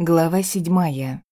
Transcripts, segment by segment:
Глава седьмая.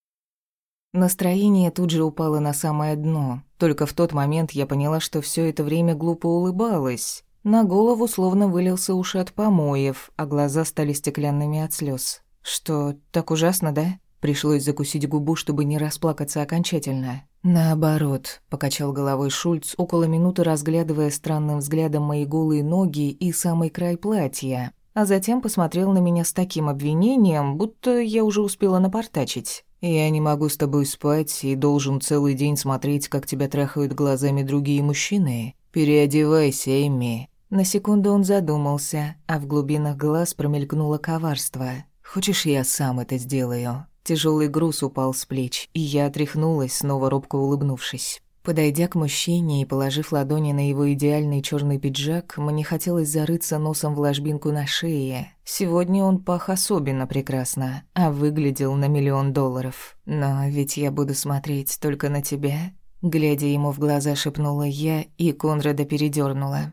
Настроение тут же упало на самое дно. Только в тот момент я поняла, что все это время глупо улыбалась. На голову словно вылился ушат помоев, а глаза стали стеклянными от слез. Что, так ужасно, да? Пришлось закусить губу, чтобы не расплакаться окончательно. «Наоборот», — покачал головой Шульц, около минуты разглядывая странным взглядом мои голые ноги и самый край платья, а затем посмотрел на меня с таким обвинением, будто я уже успела напортачить. «Я не могу с тобой спать и должен целый день смотреть, как тебя трахают глазами другие мужчины. Переодевайся, Эми». На секунду он задумался, а в глубинах глаз промелькнуло коварство. «Хочешь, я сам это сделаю?» Тяжелый груз упал с плеч, и я отряхнулась, снова робко улыбнувшись. Подойдя к мужчине и положив ладони на его идеальный черный пиджак, мне хотелось зарыться носом в ложбинку на шее. Сегодня он пах особенно прекрасно, а выглядел на миллион долларов. Но ведь я буду смотреть только на тебя. Глядя ему в глаза, шепнула я, и Конрада передернула.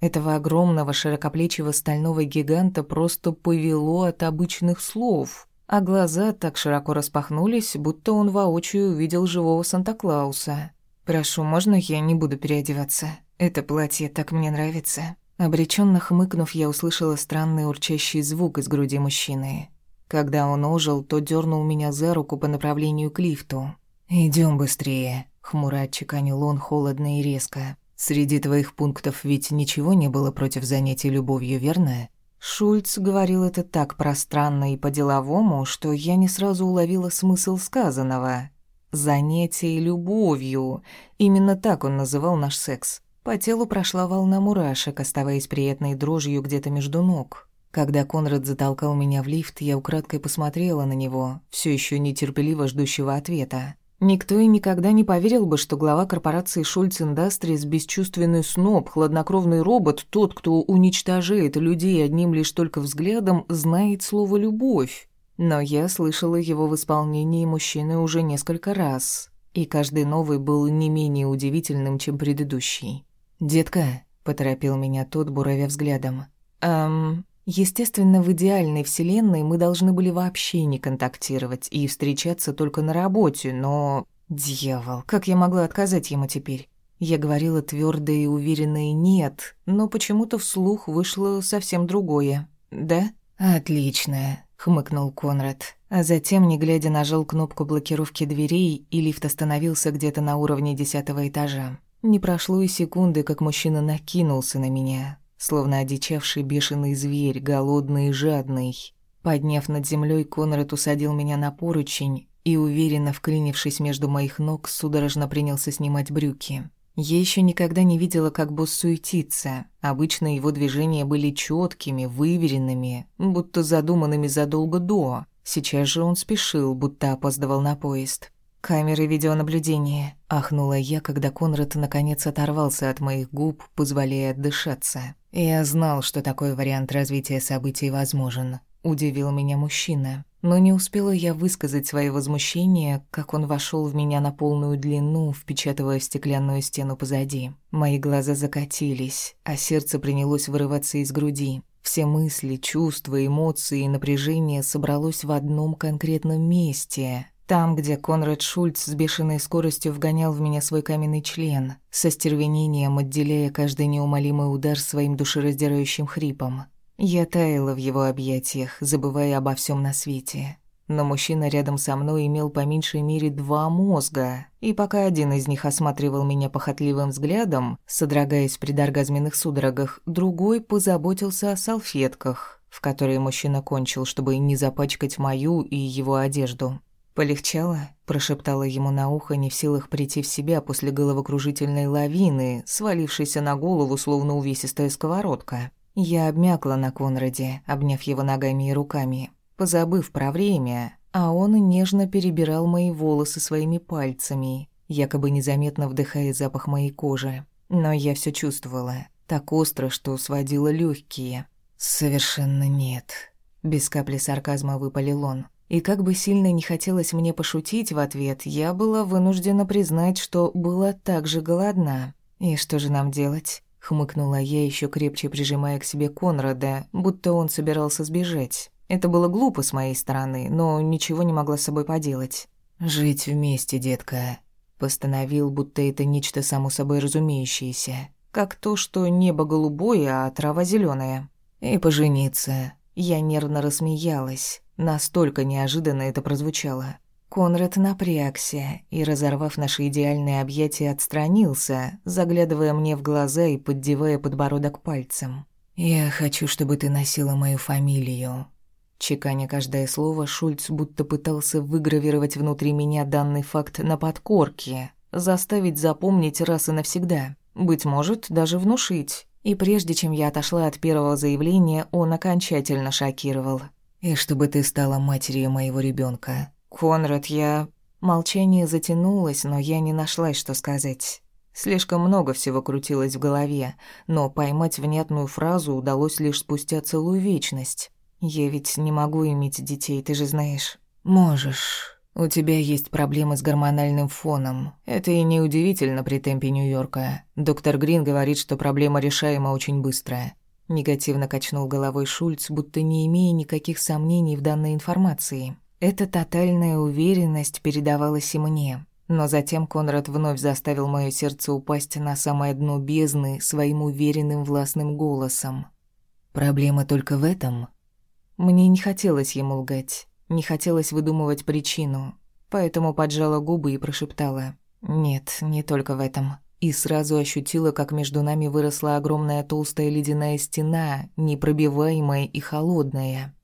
Этого огромного широкоплечего стального гиганта просто повело от обычных слов, а глаза так широко распахнулись, будто он воочию увидел живого Санта-Клауса. «Прошу, можно я не буду переодеваться? Это платье так мне нравится». Обреченно хмыкнув, я услышала странный урчащий звук из груди мужчины. Когда он ожил, то дернул меня за руку по направлению к лифту. Идем быстрее», — хмуро отчеканил он холодно и резко. «Среди твоих пунктов ведь ничего не было против занятий любовью, верно?» Шульц говорил это так пространно и по-деловому, что я не сразу уловила смысл сказанного. Занятие любовью. Именно так он называл наш секс. По телу прошла волна мурашек, оставаясь приятной дрожью где-то между ног. Когда Конрад затолкал меня в лифт, я украдкой посмотрела на него, все еще нетерпеливо ждущего ответа. Никто и никогда не поверил бы, что глава корпорации Шульц Индастрис бесчувственный сноб, хладнокровный робот, тот, кто уничтожает людей одним лишь только взглядом, знает слово «любовь». Но я слышала его в исполнении мужчины уже несколько раз, и каждый новый был не менее удивительным, чем предыдущий. «Детка», — поторопил меня тот, буравя взглядом, «эм...» Естественно, в идеальной вселенной мы должны были вообще не контактировать и встречаться только на работе, но... Дьявол, как я могла отказать ему теперь? Я говорила твердое и уверенное «нет», но почему-то вслух вышло совсем другое. «Да?» «Отлично», — хмыкнул Конрад. А затем, не глядя, нажал кнопку блокировки дверей, и лифт остановился где-то на уровне десятого этажа. Не прошло и секунды, как мужчина накинулся на меня, словно одичавший бешеный зверь, голодный и жадный. Подняв над землей, Конрад усадил меня на поручень и, уверенно вклинившись между моих ног, судорожно принялся снимать брюки. Я еще никогда не видела, как босс суетится. Обычно его движения были четкими, выверенными, будто задуманными задолго до. Сейчас же он спешил, будто опоздывал на поезд. «Камеры видеонаблюдения», — ахнула я, когда Конрад наконец оторвался от моих губ, позволяя отдышаться. Я знал, что такой вариант развития событий возможен. Удивил меня мужчина. Но не успела я высказать свое возмущение, как он вошел в меня на полную длину, впечатывая в стеклянную стену позади. Мои глаза закатились, а сердце принялось вырываться из груди. Все мысли, чувства, эмоции и напряжение собралось в одном конкретном месте. Там, где Конрад Шульц с бешеной скоростью вгонял в меня свой каменный член, со стервенением отделяя каждый неумолимый удар своим душераздирающим хрипом. Я таяла в его объятиях, забывая обо всем на свете. Но мужчина рядом со мной имел по меньшей мере два мозга, и пока один из них осматривал меня похотливым взглядом, содрогаясь при оргазменных судорогах, другой позаботился о салфетках, в которые мужчина кончил, чтобы не запачкать мою и его одежду. «Полегчало?» – прошептала ему на ухо, не в силах прийти в себя после головокружительной лавины, свалившейся на голову, словно увесистая сковородка. Я обмякла на Конраде, обняв его ногами и руками, позабыв про время, а он нежно перебирал мои волосы своими пальцами, якобы незаметно вдыхая запах моей кожи. Но я все чувствовала, так остро, что сводило легкие. «Совершенно нет», — без капли сарказма выпалил он. И как бы сильно не хотелось мне пошутить в ответ, я была вынуждена признать, что была так же голодна. И что же нам делать? Хмыкнула я, еще крепче прижимая к себе Конрада, будто он собирался сбежать. Это было глупо с моей стороны, но ничего не могла с собой поделать. «Жить вместе, детка», — постановил, будто это нечто само собой разумеющееся. Как то, что небо голубое, а трава зеленая. И пожениться. Я нервно рассмеялась. Настолько неожиданно это прозвучало. Конрад напрягся и, разорвав наши идеальные объятия, отстранился, заглядывая мне в глаза и поддевая подбородок пальцем. «Я хочу, чтобы ты носила мою фамилию». Чеканя каждое слово, Шульц будто пытался выгравировать внутри меня данный факт на подкорке, заставить запомнить раз и навсегда, быть может, даже внушить. И прежде чем я отошла от первого заявления, он окончательно шокировал. «И чтобы ты стала матерью моего ребенка. «Конрад, я...» Молчание затянулось, но я не нашлась, что сказать. Слишком много всего крутилось в голове, но поймать внятную фразу удалось лишь спустя целую вечность. «Я ведь не могу иметь детей, ты же знаешь». «Можешь. У тебя есть проблемы с гормональным фоном. Это и не удивительно при темпе Нью-Йорка. Доктор Грин говорит, что проблема решаема очень быстро». Негативно качнул головой Шульц, будто не имея никаких сомнений в данной информации. Эта тотальная уверенность передавалась и мне. Но затем Конрад вновь заставил моё сердце упасть на самое дно бездны своим уверенным властным голосом. «Проблема только в этом?» Мне не хотелось ему лгать, не хотелось выдумывать причину, поэтому поджала губы и прошептала «Нет, не только в этом». И сразу ощутила, как между нами выросла огромная толстая ледяная стена, непробиваемая и холодная.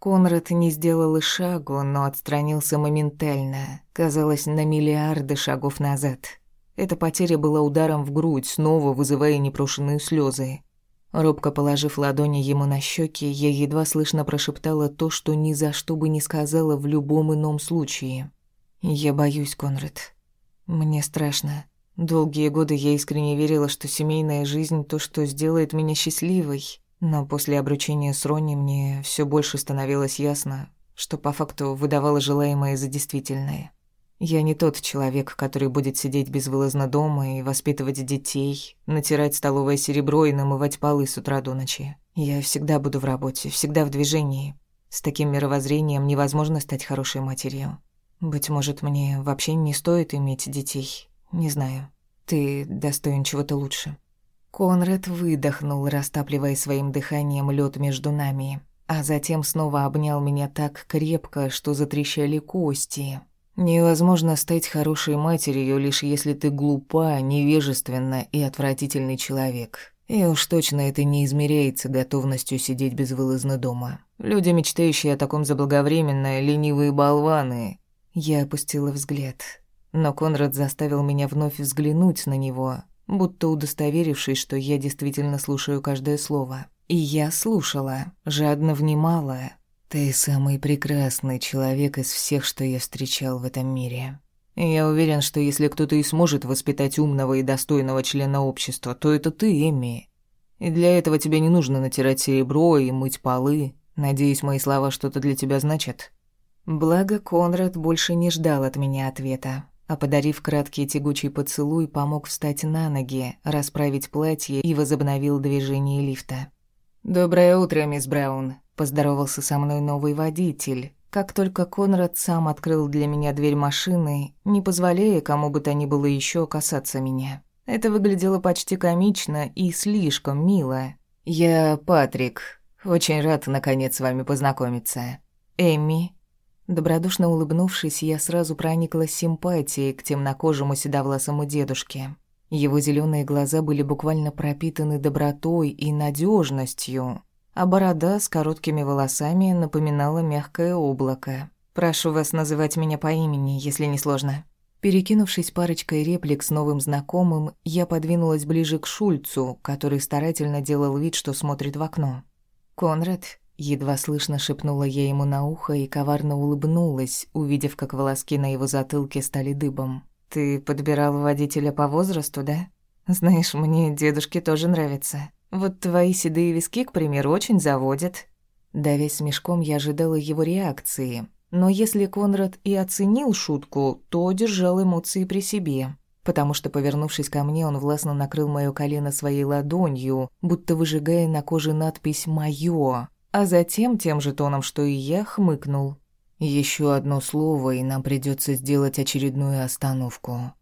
Конрад не сделал и шагу, но отстранился моментально, казалось, на миллиарды шагов назад. Эта потеря была ударом в грудь, снова вызывая непрошенные слезы. Робко положив ладони ему на щеки, я едва слышно прошептала то, что ни за что бы не сказала в любом ином случае. «Я боюсь, Конрад. Мне страшно. Долгие годы я искренне верила, что семейная жизнь — то, что сделает меня счастливой. Но после обручения с Ронни мне все больше становилось ясно, что по факту выдавало желаемое за действительное. Я не тот человек, который будет сидеть безвылазно дома и воспитывать детей, натирать столовое серебро и намывать полы с утра до ночи. Я всегда буду в работе, всегда в движении. С таким мировоззрением невозможно стать хорошей матерью. Быть может, мне вообще не стоит иметь детей. Не знаю. Ты достоин чего-то лучше. Конрад выдохнул, растапливая своим дыханием лед между нами, а затем снова обнял меня так крепко, что затрещали кости. Невозможно стать хорошей матерью, лишь если ты глупа, невежественна и отвратительный человек. И уж точно это не измеряется готовностью сидеть безвылазно дома. Люди, мечтающие о таком заблаговременно, ленивые болваны. Я опустила взгляд. Но Конрад заставил меня вновь взглянуть на него, будто удостоверившись, что я действительно слушаю каждое слово. И я слушала, жадно внимала. «Ты самый прекрасный человек из всех, что я встречал в этом мире. Я уверен, что если кто-то и сможет воспитать умного и достойного члена общества, то это ты, Эми. И для этого тебе не нужно натирать серебро и мыть полы. Надеюсь, мои слова что-то для тебя значат». Благо, Конрад больше не ждал от меня ответа а подарив краткий тягучий поцелуй, помог встать на ноги, расправить платье и возобновил движение лифта. «Доброе утро, мисс Браун», — поздоровался со мной новый водитель. Как только Конрад сам открыл для меня дверь машины, не позволяя кому бы то ни было еще касаться меня. Это выглядело почти комично и слишком мило. «Я Патрик. Очень рад, наконец, с вами познакомиться. Эмми, Добродушно улыбнувшись, я сразу прониклась симпатией к темнокожему седовласому дедушке. Его зеленые глаза были буквально пропитаны добротой и надежностью, а борода с короткими волосами напоминала мягкое облако. «Прошу вас называть меня по имени, если не сложно». Перекинувшись парочкой реплик с новым знакомым, я подвинулась ближе к Шульцу, который старательно делал вид, что смотрит в окно. «Конрад, Едва слышно шепнула я ему на ухо и коварно улыбнулась, увидев, как волоски на его затылке стали дыбом. «Ты подбирал водителя по возрасту, да? Знаешь, мне дедушки тоже нравятся. Вот твои седые виски, к примеру, очень заводят». Давясь смешком, я ожидала его реакции. Но если Конрад и оценил шутку, то держал эмоции при себе. Потому что, повернувшись ко мне, он властно накрыл моё колено своей ладонью, будто выжигая на коже надпись «Моё». А затем тем же тоном, что и я, хмыкнул. Еще одно слово, и нам придется сделать очередную остановку.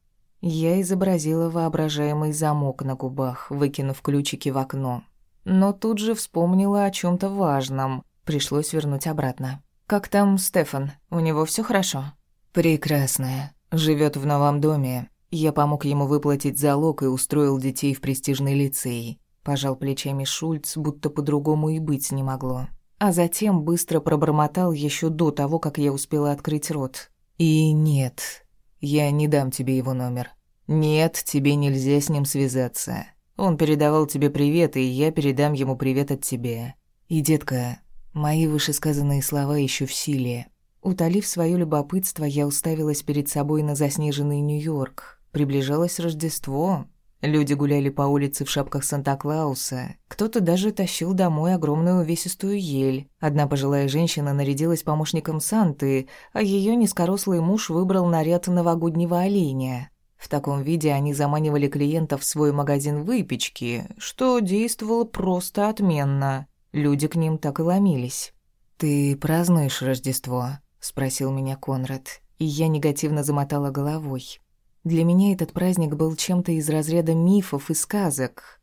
Я изобразила воображаемый замок на губах, выкинув ключики в окно. Но тут же вспомнила о чем то важном. Пришлось вернуть обратно. «Как там Стефан? У него все хорошо?» «Прекрасно. Живет в новом доме. Я помог ему выплатить залог и устроил детей в престижный лицей. Пожал плечами Шульц, будто по-другому и быть не могло. А затем быстро пробормотал еще до того, как я успела открыть рот. «И нет, я не дам тебе его номер. Нет, тебе нельзя с ним связаться. Он передавал тебе привет, и я передам ему привет от тебя. И, детка, мои вышесказанные слова еще в силе». Утолив свое любопытство, я уставилась перед собой на заснеженный Нью-Йорк. Приближалось Рождество, Люди гуляли по улице в шапках Санта-Клауса. Кто-то даже тащил домой огромную увесистую ель. Одна пожилая женщина нарядилась помощником Санты, а ее низкорослый муж выбрал наряд новогоднего оленя. В таком виде они заманивали клиентов в свой магазин выпечки, что действовало просто отменно. Люди к ним так и ломились. «Ты празднуешь Рождество?» — спросил меня Конрад, и я негативно замотала головой. Для меня этот праздник был чем-то из разряда мифов и сказок.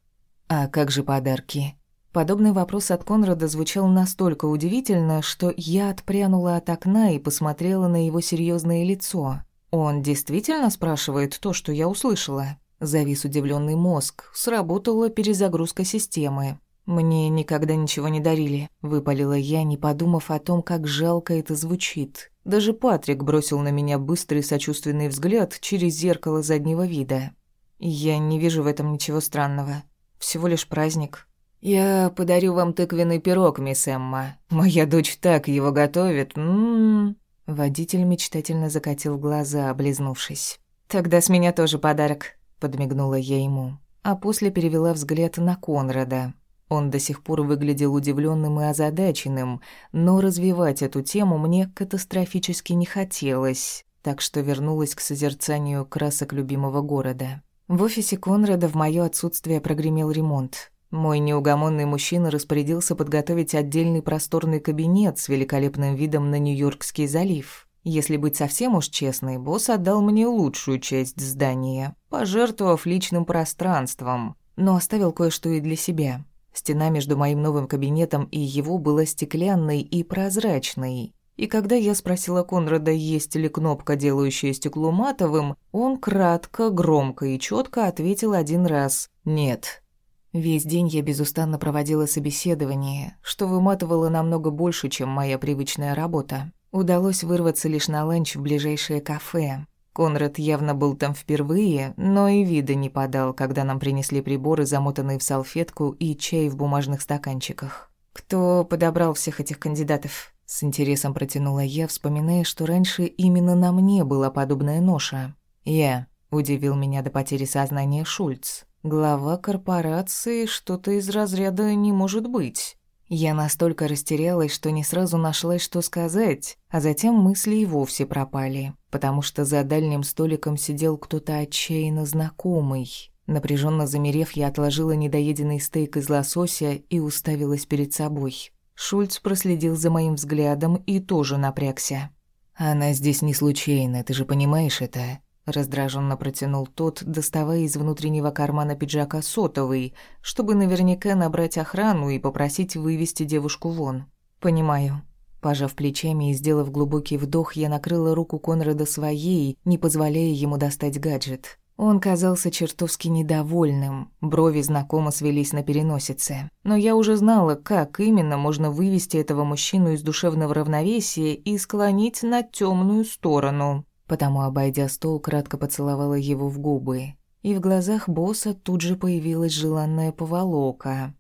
А как же подарки? Подобный вопрос от Конрада звучал настолько удивительно, что я отпрянула от окна и посмотрела на его серьезное лицо. Он действительно спрашивает то, что я услышала? Завис удивленный мозг. Сработала перезагрузка системы. «Мне никогда ничего не дарили», — выпалила я, не подумав о том, как жалко это звучит. Даже Патрик бросил на меня быстрый сочувственный взгляд через зеркало заднего вида. Я не вижу в этом ничего странного. Всего лишь праздник. «Я подарю вам тыквенный пирог, мисс Эмма. Моя дочь так его готовит. М-м-м». Водитель мечтательно закатил глаза, облизнувшись. «Тогда с меня тоже подарок», — подмигнула я ему, а после перевела взгляд на Конрада. Он до сих пор выглядел удивленным и озадаченным, но развивать эту тему мне катастрофически не хотелось, так что вернулась к созерцанию красок любимого города. В офисе Конрада в моё отсутствие прогремел ремонт. Мой неугомонный мужчина распорядился подготовить отдельный просторный кабинет с великолепным видом на Нью-Йоркский залив. Если быть совсем уж честной, босс отдал мне лучшую часть здания, пожертвовав личным пространством, но оставил кое-что и для себя. Стена между моим новым кабинетом и его была стеклянной и прозрачной. И когда я спросила Конрада, есть ли кнопка, делающая стекло матовым, он кратко, громко и четко ответил один раз «нет». Весь день я безустанно проводила собеседование, что выматывало намного больше, чем моя привычная работа. Удалось вырваться лишь на ланч в ближайшее кафе. Конрад явно был там впервые, но и вида не подал, когда нам принесли приборы, замотанные в салфетку, и чай в бумажных стаканчиках. «Кто подобрал всех этих кандидатов?» С интересом протянула я, вспоминая, что раньше именно на мне была подобная ноша. «Я», — удивил меня до потери сознания Шульц. «Глава корпорации что-то из разряда не может быть». Я настолько растерялась, что не сразу нашла, что сказать, а затем мысли и вовсе пропали, потому что за дальним столиком сидел кто-то отчаянно знакомый. Напряженно замерев, я отложила недоеденный стейк из лосося и уставилась перед собой. Шульц проследил за моим взглядом и тоже напрягся. «Она здесь не случайно, ты же понимаешь это?» Раздраженно протянул тот, доставая из внутреннего кармана пиджака сотовый, чтобы наверняка набрать охрану и попросить вывести девушку вон. «Понимаю». Пожав плечами и сделав глубокий вдох, я накрыла руку Конрада своей, не позволяя ему достать гаджет. Он казался чертовски недовольным, брови знакомо свелись на переносице. Но я уже знала, как именно можно вывести этого мужчину из душевного равновесия и склонить на темную сторону потому, обойдя стол, кратко поцеловала его в губы. И в глазах босса тут же появилась желанная поволока.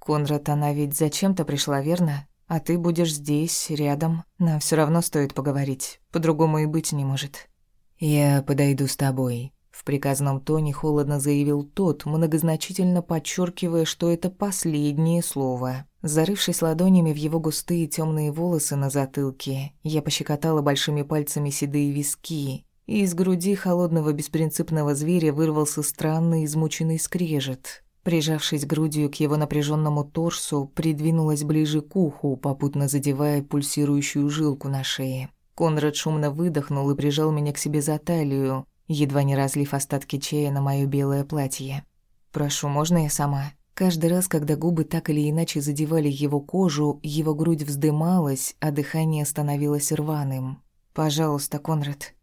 «Конрад, она ведь зачем-то пришла, верно? А ты будешь здесь, рядом. Нам все равно стоит поговорить. По-другому и быть не может». «Я подойду с тобой», в приказном тоне холодно заявил тот, многозначительно подчеркивая, что это последнее слово. Зарывшись ладонями в его густые темные волосы на затылке, я пощекотала большими пальцами седые виски, и из груди холодного беспринципного зверя вырвался странный измученный скрежет. Прижавшись грудью к его напряженному торсу, придвинулась ближе к уху, попутно задевая пульсирующую жилку на шее. Конрад шумно выдохнул и прижал меня к себе за талию, едва не разлив остатки чая на моё белое платье. «Прошу, можно я сама?» Каждый раз, когда губы так или иначе задевали его кожу, его грудь вздымалась, а дыхание становилось рваным. «Пожалуйста, Конрад».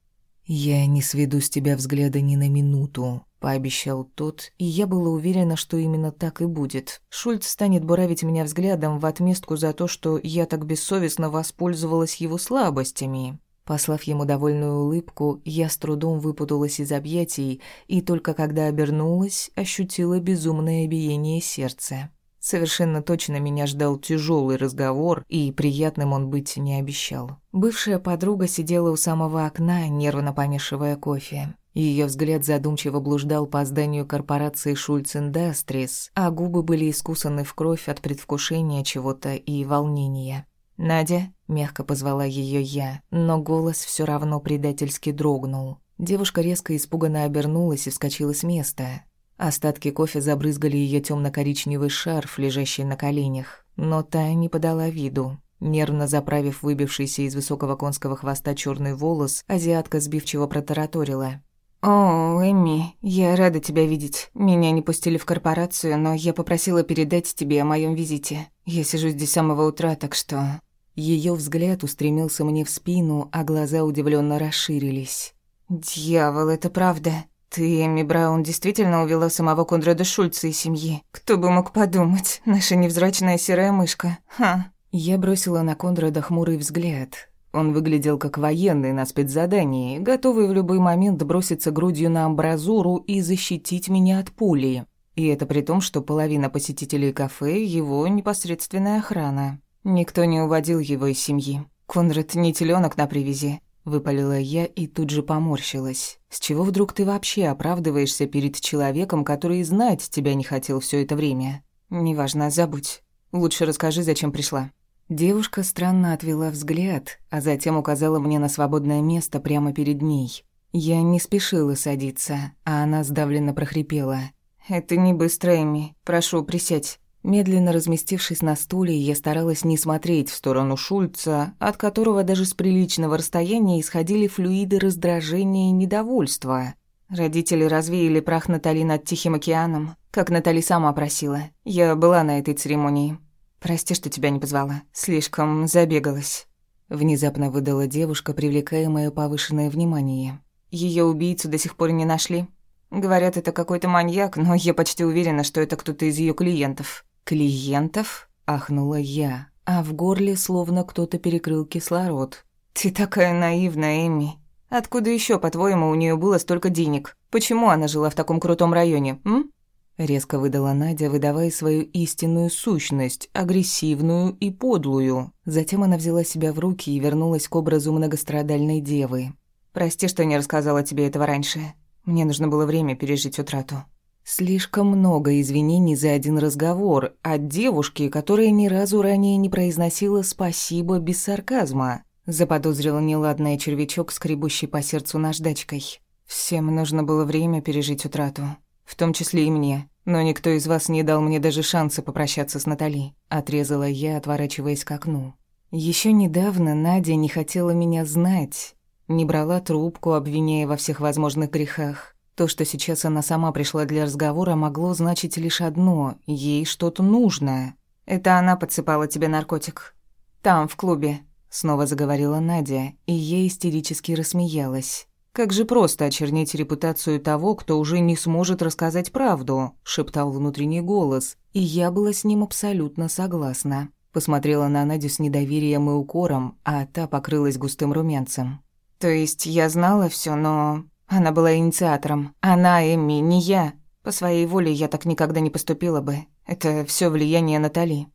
«Я не сведу с тебя взгляда ни на минуту», — пообещал тот, и я была уверена, что именно так и будет. Шульц станет буравить меня взглядом в отместку за то, что я так бессовестно воспользовалась его слабостями. Послав ему довольную улыбку, я с трудом выпуталась из объятий, и только когда обернулась, ощутила безумное биение сердца. Совершенно точно меня ждал тяжелый разговор, и приятным он быть не обещал. Бывшая подруга сидела у самого окна, нервно помешивая кофе. Ее взгляд задумчиво блуждал по зданию корпорации Шульц Индастрис, а губы были искусаны в кровь от предвкушения чего-то и волнения. «Надя?» – мягко позвала ее я, но голос все равно предательски дрогнул. Девушка резко испуганно обернулась и вскочила с места. Остатки кофе забрызгали ее темно-коричневый шарф, лежащий на коленях, но та не подала виду. Нервно заправив выбившийся из высокого конского хвоста черный волос, азиатка сбивчиво протараторила. «О, Эмми, я рада тебя видеть. Меня не пустили в корпорацию, но я попросила передать тебе о моем визите. Я сижу здесь с самого утра, так что...» Ее взгляд устремился мне в спину, а глаза удивленно расширились. «Дьявол, это правда. Ты, Эми Браун, действительно увела самого Конрада Шульца из семьи. Кто бы мог подумать, наша невзрачная серая мышка. Ха!» Я бросила на Конрада хмурый взгляд. Он выглядел как военный на спецзадании, готовый в любой момент броситься грудью на амбразуру и защитить меня от пули. И это при том, что половина посетителей кафе – его непосредственная охрана. Никто не уводил его из семьи. Конрад не теленок на привязи. Выпалила я и тут же поморщилась. С чего вдруг ты вообще оправдываешься перед человеком, который знать тебя не хотел все это время? Неважно, забудь. Лучше расскажи, зачем пришла. Девушка странно отвела взгляд, а затем указала мне на свободное место прямо перед ней. Я не спешила садиться, а она сдавленно прохрипела. «Это не быстро, Эми. Прошу, присядь». Медленно разместившись на стуле, я старалась не смотреть в сторону Шульца, от которого даже с приличного расстояния исходили флюиды раздражения и недовольства. Родители развеяли прах Натали над Тихим океаном, как Натали сама просила. Я была на этой церемонии. «Прости, что тебя не позвала. Слишком забегалась». Внезапно выдала девушка, привлекая моё повышенное внимание. Ее убийцу до сих пор не нашли. Говорят, это какой-то маньяк, но я почти уверена, что это кто-то из ее клиентов. «Клиентов?» – ахнула я, а в горле словно кто-то перекрыл кислород. «Ты такая наивная, Эми. Откуда еще, по-твоему, у нее было столько денег? Почему она жила в таком крутом районе, м?» Резко выдала Надя, выдавая свою истинную сущность, агрессивную и подлую. Затем она взяла себя в руки и вернулась к образу многострадальной девы. «Прости, что не рассказала тебе этого раньше. Мне нужно было время пережить утрату». Слишком много извинений за один разговор от девушки, которая ни разу ранее не произносила «спасибо» без сарказма. Заподозрила неладная червячок, скребущий по сердцу наждачкой. Всем нужно было время пережить утрату. В том числе и мне. Но никто из вас не дал мне даже шанса попрощаться с Натали. Отрезала я, отворачиваясь к окну. Еще недавно Надя не хотела меня знать. Не брала трубку, обвиняя во всех возможных грехах. То, что сейчас она сама пришла для разговора, могло значить лишь одно – ей что-то нужно. «Это она подсыпала тебе наркотик. Там, в клубе», – снова заговорила Надя, и ей истерически рассмеялась. «Как же просто очернить репутацию того, кто уже не сможет рассказать правду», – шептал внутренний голос, и я была с ним абсолютно согласна. Посмотрела на Надю с недоверием и укором, а та покрылась густым румянцем. «То есть я знала все, но она была инициатором. Она, Эмми, не я. По своей воле я так никогда не поступила бы. Это все влияние Натали.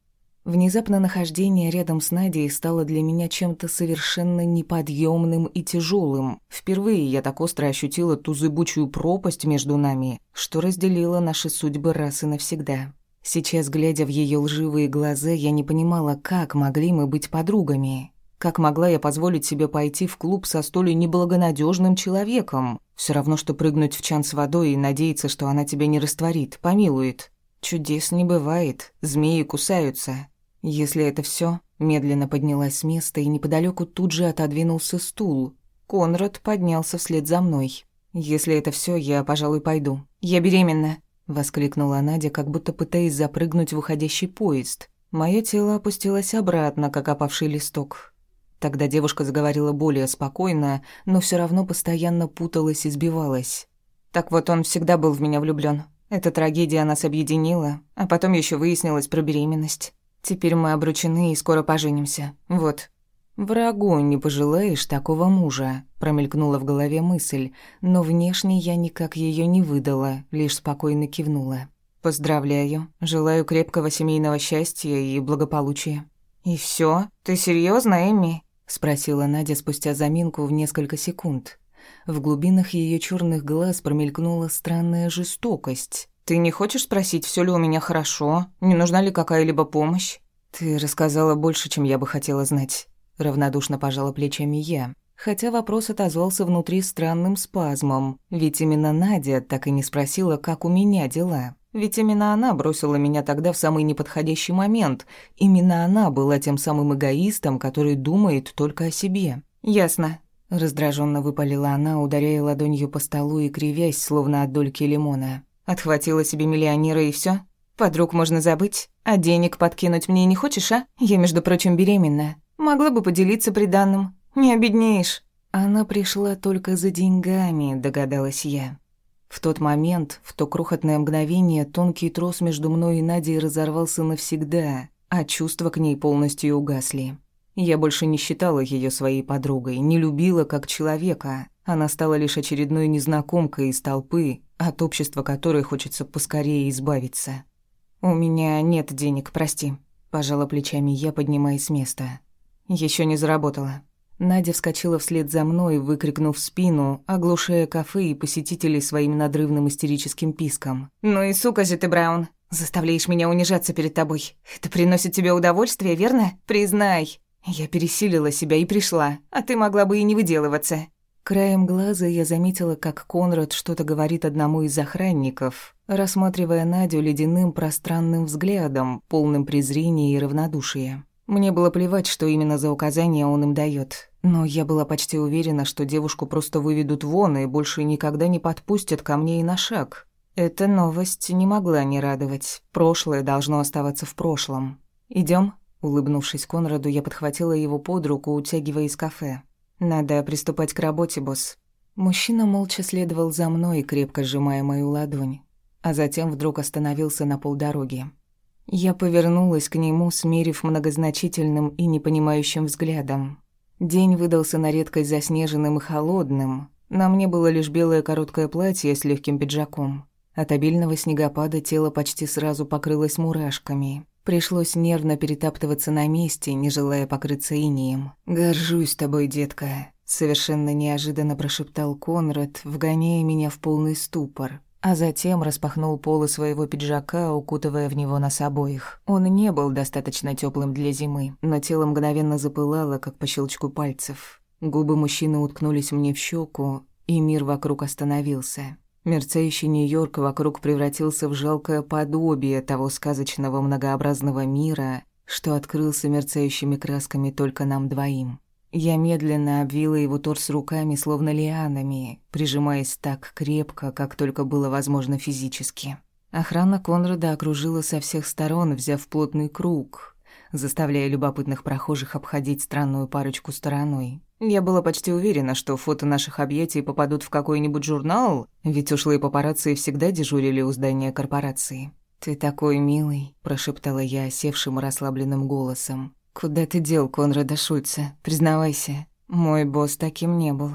Внезапно нахождение рядом с Надей стало для меня чем-то совершенно неподъемным и тяжелым. Впервые я так остро ощутила ту зыбучую пропасть между нами, что разделила наши судьбы раз и навсегда. Сейчас, глядя в ее лживые глаза, я не понимала, как могли мы быть подругами. Как могла я позволить себе пойти в клуб со столь неблагонадежным человеком? Все равно, что прыгнуть в чан с водой и надеяться, что она тебя не растворит, помилует. Чудес не бывает, змеи кусаются. Если это все, медленно поднялась с места и неподалеку тут же отодвинулся стул. Конрад поднялся вслед за мной. Если это все, я, пожалуй, пойду. Я беременна, воскликнула Надя, как будто пытаясь запрыгнуть в уходящий поезд. Мое тело опустилось обратно, как опавший листок. Тогда девушка заговорила более спокойно, но все равно постоянно путалась и сбивалась. Так вот, он всегда был в меня влюблен. Эта трагедия нас объединила, а потом еще выяснилось про беременность. Теперь мы обручены и скоро поженимся. Вот. Врагу не пожелаешь такого мужа, промелькнула в голове мысль, но внешне я никак ее не выдала, лишь спокойно кивнула. Поздравляю. Желаю крепкого семейного счастья и благополучия. И все? Ты серьезно, Эми? спросила Надя спустя заминку в несколько секунд. В глубинах ее черных глаз промелькнула странная жестокость. Ты не хочешь спросить, все ли у меня хорошо? Не нужна ли какая-либо помощь? Ты рассказала больше, чем я бы хотела знать. Равнодушно пожала плечами я, хотя вопрос отозвался внутри странным спазмом, ведь именно Надя так и не спросила, как у меня дела. Ведь именно она бросила меня тогда в самый неподходящий момент. Именно она была тем самым эгоистом, который думает только о себе. «Ясно», — раздраженно выпалила она, ударяя ладонью по столу и кривясь, словно от дольки лимона. «Отхватила себе миллионера и все? Подруг можно забыть? А денег подкинуть мне не хочешь, а? Я, между прочим, беременна. Могла бы поделиться приданным. Не обеднеешь». Она пришла только за деньгами, догадалась я. В тот момент, в то крохотное мгновение, тонкий трос между мной и Надей разорвался навсегда, а чувства к ней полностью угасли. Я больше не считала ее своей подругой, не любила как человека. Она стала лишь очередной незнакомкой из толпы, от общества которой хочется поскорее избавиться. «У меня нет денег, прости», – пожала плечами я, поднимаясь с места. Еще не заработала». Надя вскочила вслед за мной, выкрикнув в спину, оглушая кафе и посетителей своим надрывным истерическим писком. «Ну и сука же ты, Браун! Заставляешь меня унижаться перед тобой. Это приносит тебе удовольствие, верно? Признай!» Я пересилила себя и пришла, а ты могла бы и не выделываться. Краем глаза я заметила, как Конрад что-то говорит одному из охранников, рассматривая Надю ледяным пространным взглядом, полным презрения и равнодушия. Мне было плевать, что именно за указания он им дает, но я была почти уверена, что девушку просто выведут вон и больше никогда не подпустят ко мне и на шаг. Эта новость не могла не радовать. Прошлое должно оставаться в прошлом. Идем? Улыбнувшись Конраду, я подхватила его под руку, утягивая из кафе. «Надо приступать к работе, босс». Мужчина молча следовал за мной, крепко сжимая мою ладонь, а затем вдруг остановился на полдороги. Я повернулась к нему, смерив многозначительным и непонимающим взглядом. День выдался на редкость заснеженным и холодным. На мне было лишь белое короткое платье с легким пиджаком. От обильного снегопада тело почти сразу покрылось мурашками. Пришлось нервно перетаптываться на месте, не желая покрыться инием. «Горжусь тобой, детка», — совершенно неожиданно прошептал Конрад, вгоняя меня в полный ступор а затем распахнул полы своего пиджака, укутывая в него нас обоих. Он не был достаточно теплым для зимы, но тело мгновенно запылало, как по щелчку пальцев. Губы мужчины уткнулись мне в щеку, и мир вокруг остановился. Мерцающий Нью-Йорк вокруг превратился в жалкое подобие того сказочного многообразного мира, что открылся мерцающими красками только нам двоим. Я медленно обвила его торс руками, словно лианами, прижимаясь так крепко, как только было возможно физически. Охрана Конрада окружила со всех сторон, взяв плотный круг, заставляя любопытных прохожих обходить странную парочку стороной. Я была почти уверена, что фото наших объятий попадут в какой-нибудь журнал, ведь ушлые папарацци всегда дежурили у здания корпорации. «Ты такой милый», – прошептала я осевшим расслабленным голосом. «Куда ты дел Конрада Шульца? Признавайся, мой босс таким не был».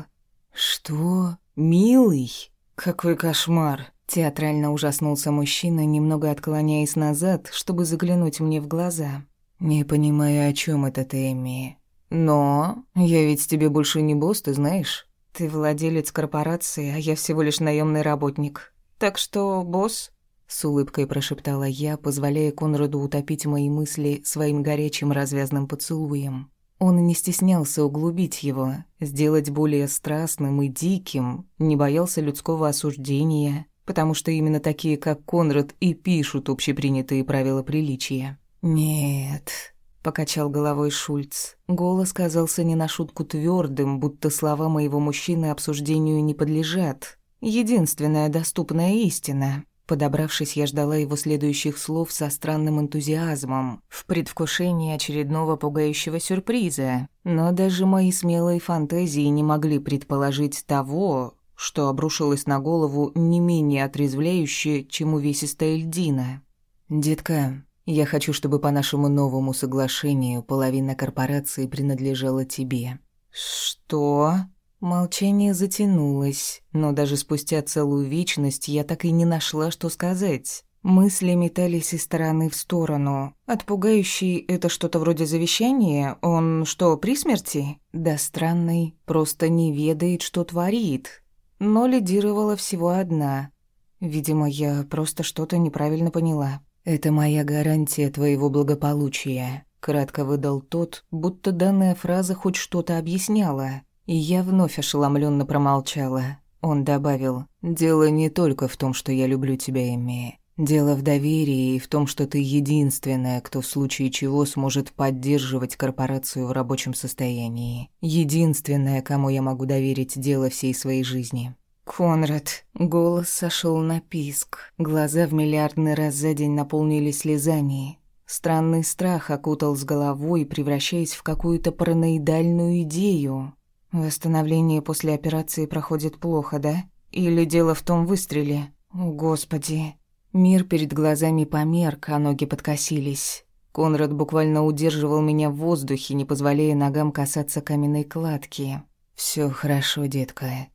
«Что? Милый? Какой кошмар!» Театрально ужаснулся мужчина, немного отклоняясь назад, чтобы заглянуть мне в глаза. «Не понимаю, о чем это ты, Эми. Но я ведь тебе больше не босс, ты знаешь? Ты владелец корпорации, а я всего лишь наемный работник. Так что, босс, с улыбкой прошептала я, позволяя Конраду утопить мои мысли своим горячим развязным поцелуем. Он не стеснялся углубить его, сделать более страстным и диким, не боялся людского осуждения, потому что именно такие, как Конрад, и пишут общепринятые правила приличия. «Нет», — покачал головой Шульц. Голос казался не на шутку твердым, будто слова моего мужчины обсуждению не подлежат. Единственная доступная истина. Подобравшись, я ждала его следующих слов со странным энтузиазмом, в предвкушении очередного пугающего сюрприза. Но даже мои смелые фантазии не могли предположить того, что обрушилось на голову не менее отрезвляюще, чем увесистая льдина. «Детка, я хочу, чтобы по нашему новому соглашению половина корпорации принадлежала тебе». «Что?» Молчание затянулось, но даже спустя целую вечность я так и не нашла, что сказать. Мысли метались из стороны в сторону. Отпугающий — это что-то вроде завещания? Он что, при смерти? Да странный, просто не ведает, что творит но лидировала всего одна. Видимо, я просто что-то неправильно поняла. «Это моя гарантия твоего благополучия», — кратко выдал тот, будто данная фраза хоть что-то объясняла. И я вновь ошеломленно промолчала. Он добавил, «Дело не только в том, что я люблю тебя, Эмми. Дело в доверии и в том, что ты единственная, кто в случае чего сможет поддерживать корпорацию в рабочем состоянии. Единственная, кому я могу доверить дело всей своей жизни. Конрад. Голос сошел на писк. Глаза в миллиардный раз за день наполнились слезами. Странный страх окутал с головой, превращаясь в какую-то параноидальную идею. Восстановление после операции проходит плохо, да? Или дело в том выстреле? О, Господи. Мир перед глазами померк, а ноги подкосились. Конрад буквально удерживал меня в воздухе, не позволяя ногам касаться каменной кладки. Все хорошо, детка».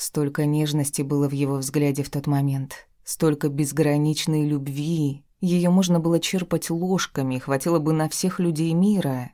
Столько нежности было в его взгляде в тот момент. Столько безграничной любви. Ее можно было черпать ложками, хватило бы на всех людей мира.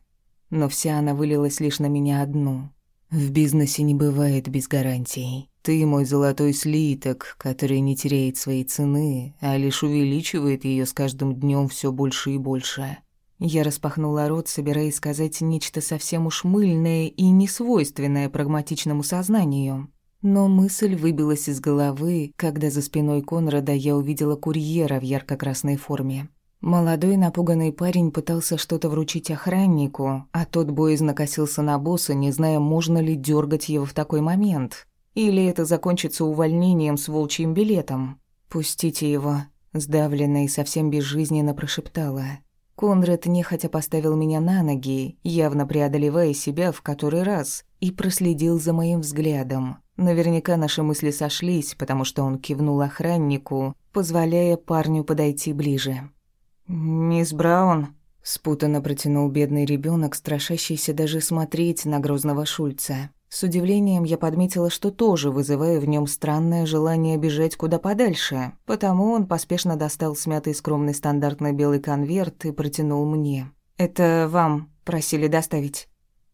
Но вся она вылилась лишь на меня одну. В бизнесе не бывает без гарантий. Ты мой золотой слиток, который не теряет своей цены, а лишь увеличивает ее с каждым днем все больше и больше. Я распахнула рот, собираясь сказать нечто совсем уж мыльное и несвойственное прагматичному сознанию. Но мысль выбилась из головы, когда за спиной Конрада я увидела курьера в ярко-красной форме. Молодой напуганный парень пытался что-то вручить охраннику, а тот боязно косился на босса, не зная, можно ли дергать его в такой момент. Или это закончится увольнением с волчьим билетом? Пустите его, сдавленно и совсем безжизненно прошептала. Конрад нехотя поставил меня на ноги, явно преодолевая себя в который раз, и проследил за моим взглядом. Наверняка наши мысли сошлись, потому что он кивнул охраннику, позволяя парню подойти ближе. «Мисс Браун», — спутанно протянул бедный ребенок, страшащийся даже смотреть на грозного Шульца. С удивлением я подметила, что тоже вызываю в нем странное желание бежать куда подальше, потому он поспешно достал смятый скромный стандартный белый конверт и протянул мне. «Это вам просили доставить».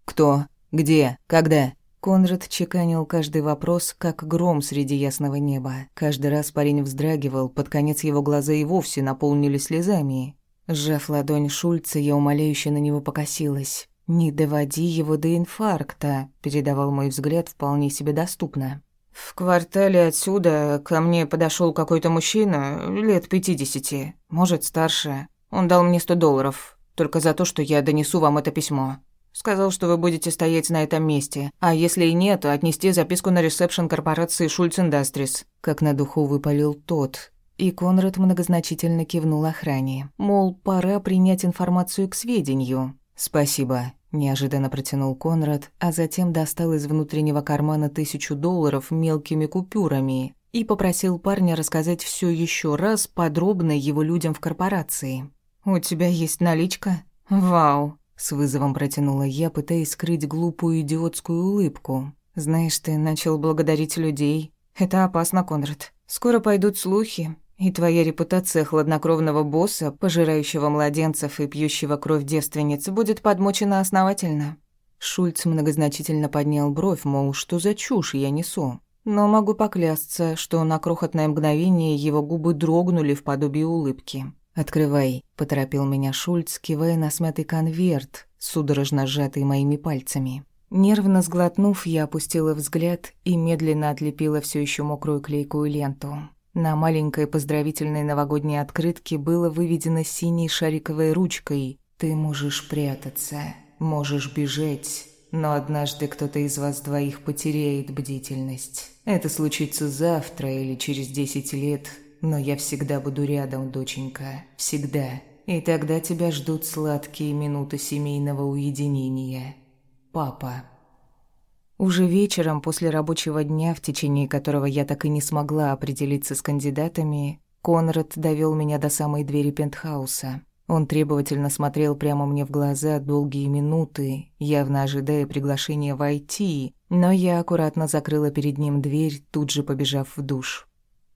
«Кто? Где? Когда?» Конрад чеканил каждый вопрос, как гром среди ясного неба. Каждый раз парень вздрагивал, под конец его глаза и вовсе наполнились слезами. Сжав ладонь Шульца, я умоляюще на него покосилась. «Не доводи его до инфаркта», — передавал мой взгляд вполне себе доступно. «В квартале отсюда ко мне подошел какой-то мужчина, лет пятидесяти, может, старше. Он дал мне сто долларов, только за то, что я донесу вам это письмо. Сказал, что вы будете стоять на этом месте, а если и нет, то отнести записку на ресепшн корпорации Шульц Индастрис». Как на духу выпалил тот, и Конрад многозначительно кивнул охране. Мол, пора принять информацию к сведению. «Спасибо», – неожиданно протянул Конрад, а затем достал из внутреннего кармана тысячу долларов мелкими купюрами и попросил парня рассказать все еще раз подробно его людям в корпорации. «У тебя есть наличка? Вау!» – с вызовом протянула я, пытаясь скрыть глупую идиотскую улыбку. «Знаешь, ты начал благодарить людей. Это опасно, Конрад. Скоро пойдут слухи, и твоя репутация хладнокровного босса, пожирающего младенцев и пьющего кровь девственниц, будет подмочена основательно». Шульц многозначительно поднял бровь, мол, что за чушь я несу. Но могу поклясться, что на крохотное мгновение его губы дрогнули в подобии улыбки. «Открывай», — поторопил меня Шульц, кивая на смятый конверт, судорожно сжатый моими пальцами. Нервно сглотнув, я опустила взгляд и медленно отлепила все еще мокрую клейкую ленту. На маленькой поздравительной новогодней открытке было выведено синей шариковой ручкой «Ты можешь прятаться, можешь бежать, но однажды кто-то из вас двоих потеряет бдительность. Это случится завтра или через десять лет, но я всегда буду рядом, доченька, всегда. И тогда тебя ждут сладкие минуты семейного уединения. Папа». Уже вечером, после рабочего дня, в течение которого я так и не смогла определиться с кандидатами, Конрад довел меня до самой двери пентхауса. Он требовательно смотрел прямо мне в глаза долгие минуты, явно ожидая приглашения войти, но я аккуратно закрыла перед ним дверь, тут же побежав в душ.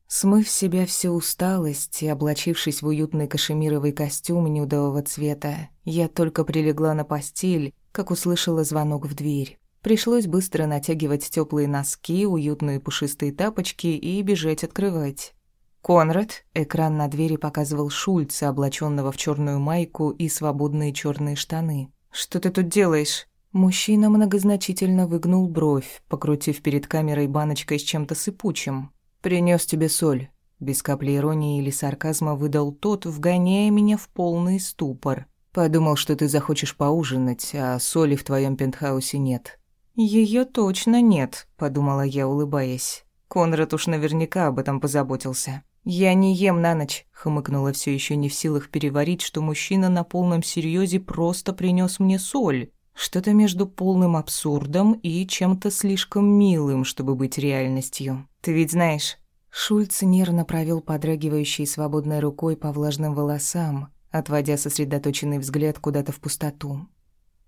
Смыв себя всю усталость и облачившись в уютный кашемировый костюм нюдового цвета, я только прилегла на постель, как услышала звонок в дверь. Пришлось быстро натягивать теплые носки, уютные пушистые тапочки и бежать открывать. «Конрад!» — экран на двери показывал Шульца, облаченного в черную майку и свободные черные штаны. «Что ты тут делаешь?» Мужчина многозначительно выгнул бровь, покрутив перед камерой баночкой с чем-то сыпучим. Принес тебе соль». Без капли иронии или сарказма выдал тот, вгоняя меня в полный ступор. «Подумал, что ты захочешь поужинать, а соли в твоем пентхаусе нет. Ее точно нет», — подумала я, улыбаясь. Конрад уж наверняка об этом позаботился. «Я не ем на ночь», — хмыкнула все еще не в силах переварить, что мужчина на полном серьезе просто принес мне соль. Что-то между полным абсурдом и чем-то слишком милым, чтобы быть реальностью. «Ты ведь знаешь...» Шульц нервно провел подрагивающей свободной рукой по влажным волосам, отводя сосредоточенный взгляд куда-то в пустоту.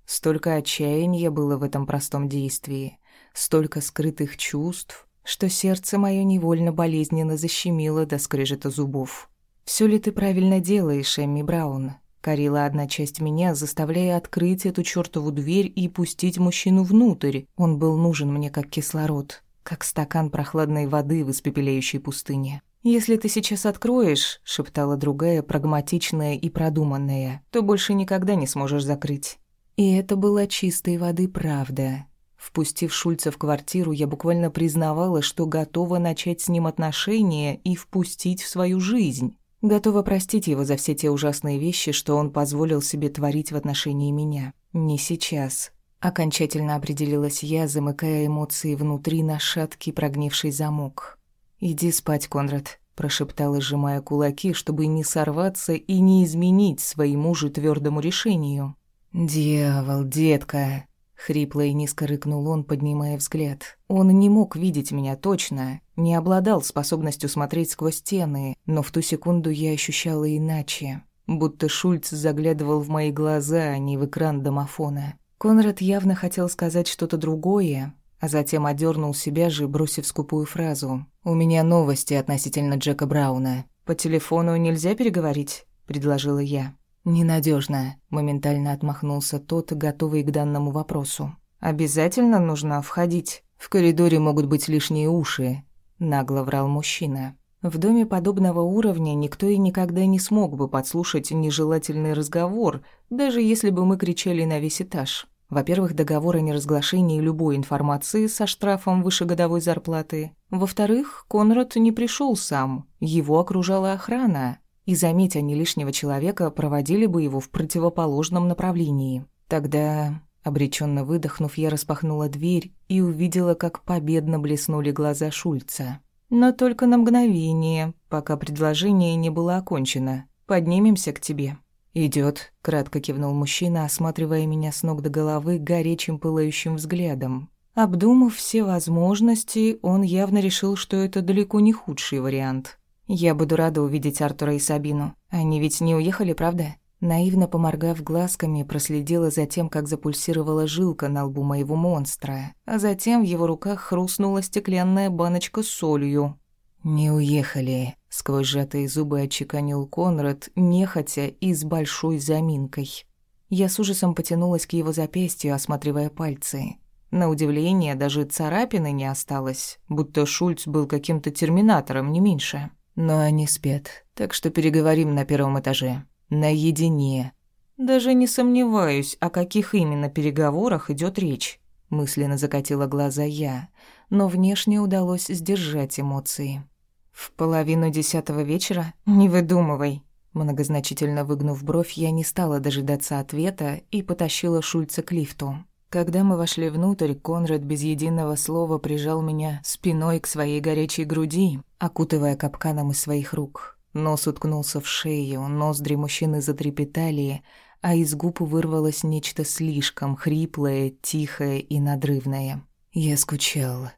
Столько отчаяния было в этом простом действии, столько скрытых чувств, что сердце мое невольно болезненно защемило до скрежета зубов. «Всё ли ты правильно делаешь, Эмми Браун?» Корила одна часть меня, заставляя открыть эту чёртову дверь и пустить мужчину внутрь. Он был нужен мне как кислород, как стакан прохладной воды в испепеляющей пустыне. «Если ты сейчас откроешь», — шептала другая, прагматичная и продуманная, «то больше никогда не сможешь закрыть. И это была чистой воды правда. Впустив Шульца в квартиру, я буквально признавала, что готова начать с ним отношения и впустить в свою жизнь. Готова простить его за все те ужасные вещи, что он позволил себе творить в отношении меня. Не сейчас. Окончательно определилась я, замыкая эмоции внутри на шаткий прогнивший замок. «Иди спать, Конрад», – прошептала, сжимая кулаки, чтобы не сорваться и не изменить своему же твердому решению. «Дьявол, детка!» — хрипло и низко рыкнул он, поднимая взгляд. Он не мог видеть меня точно, не обладал способностью смотреть сквозь стены, но в ту секунду я ощущала иначе, будто Шульц заглядывал в мои глаза, а не в экран домофона. Конрад явно хотел сказать что-то другое, а затем одернул себя же, бросив скупую фразу. «У меня новости относительно Джека Брауна. По телефону нельзя переговорить?» – предложила я. Ненадежно, моментально отмахнулся тот, готовый к данному вопросу. Обязательно нужно входить. В коридоре могут быть лишние уши, нагло врал мужчина. В доме подобного уровня никто и никогда не смог бы подслушать нежелательный разговор, даже если бы мы кричали на весь этаж. Во-первых, договор о неразглашении любой информации со штрафом выше годовой зарплаты. Во-вторых, Конрад не пришел сам, его окружала охрана. И, заметь, они лишнего человека проводили бы его в противоположном направлении. Тогда, обреченно выдохнув, я распахнула дверь и увидела, как победно блеснули глаза Шульца. Но только на мгновение, пока предложение не было окончено. «Поднимемся к тебе». «Идёт», — кратко кивнул мужчина, осматривая меня с ног до головы горячим пылающим взглядом. Обдумав все возможности, он явно решил, что это далеко не худший вариант. Я буду рада увидеть Артура и Сабину. Они ведь не уехали, правда? Наивно поморгав глазками, проследила за тем, как запульсировала жилка на лбу моего монстра, а затем в его руках хрустнула стеклянная баночка с солью. «Не уехали», — сквозь сжатые зубы отчеканил Конрад, нехотя и с большой заминкой. Я с ужасом потянулась к его запястью, осматривая пальцы. На удивление, даже царапины не осталось, будто Шульц был каким-то терминатором, не меньше. Но они спят, так что переговорим на первом этаже. Наедине. Даже не сомневаюсь, о каких именно переговорах идет речь. Мысленно закатила глаза я, но внешне удалось сдержать эмоции. «В половину десятого вечера? Не выдумывай». Многозначительно выгнув бровь, я не стала дожидаться ответа и потащила Шульца к лифту. Когда мы вошли внутрь, Конрад без единого слова прижал меня спиной к своей горячей груди, окутывая капканом из своих рук. Нос уткнулся в шею, ноздри мужчины затрепетали, а из губ вырвалось нечто слишком хриплое, тихое и надрывное. Я скучала.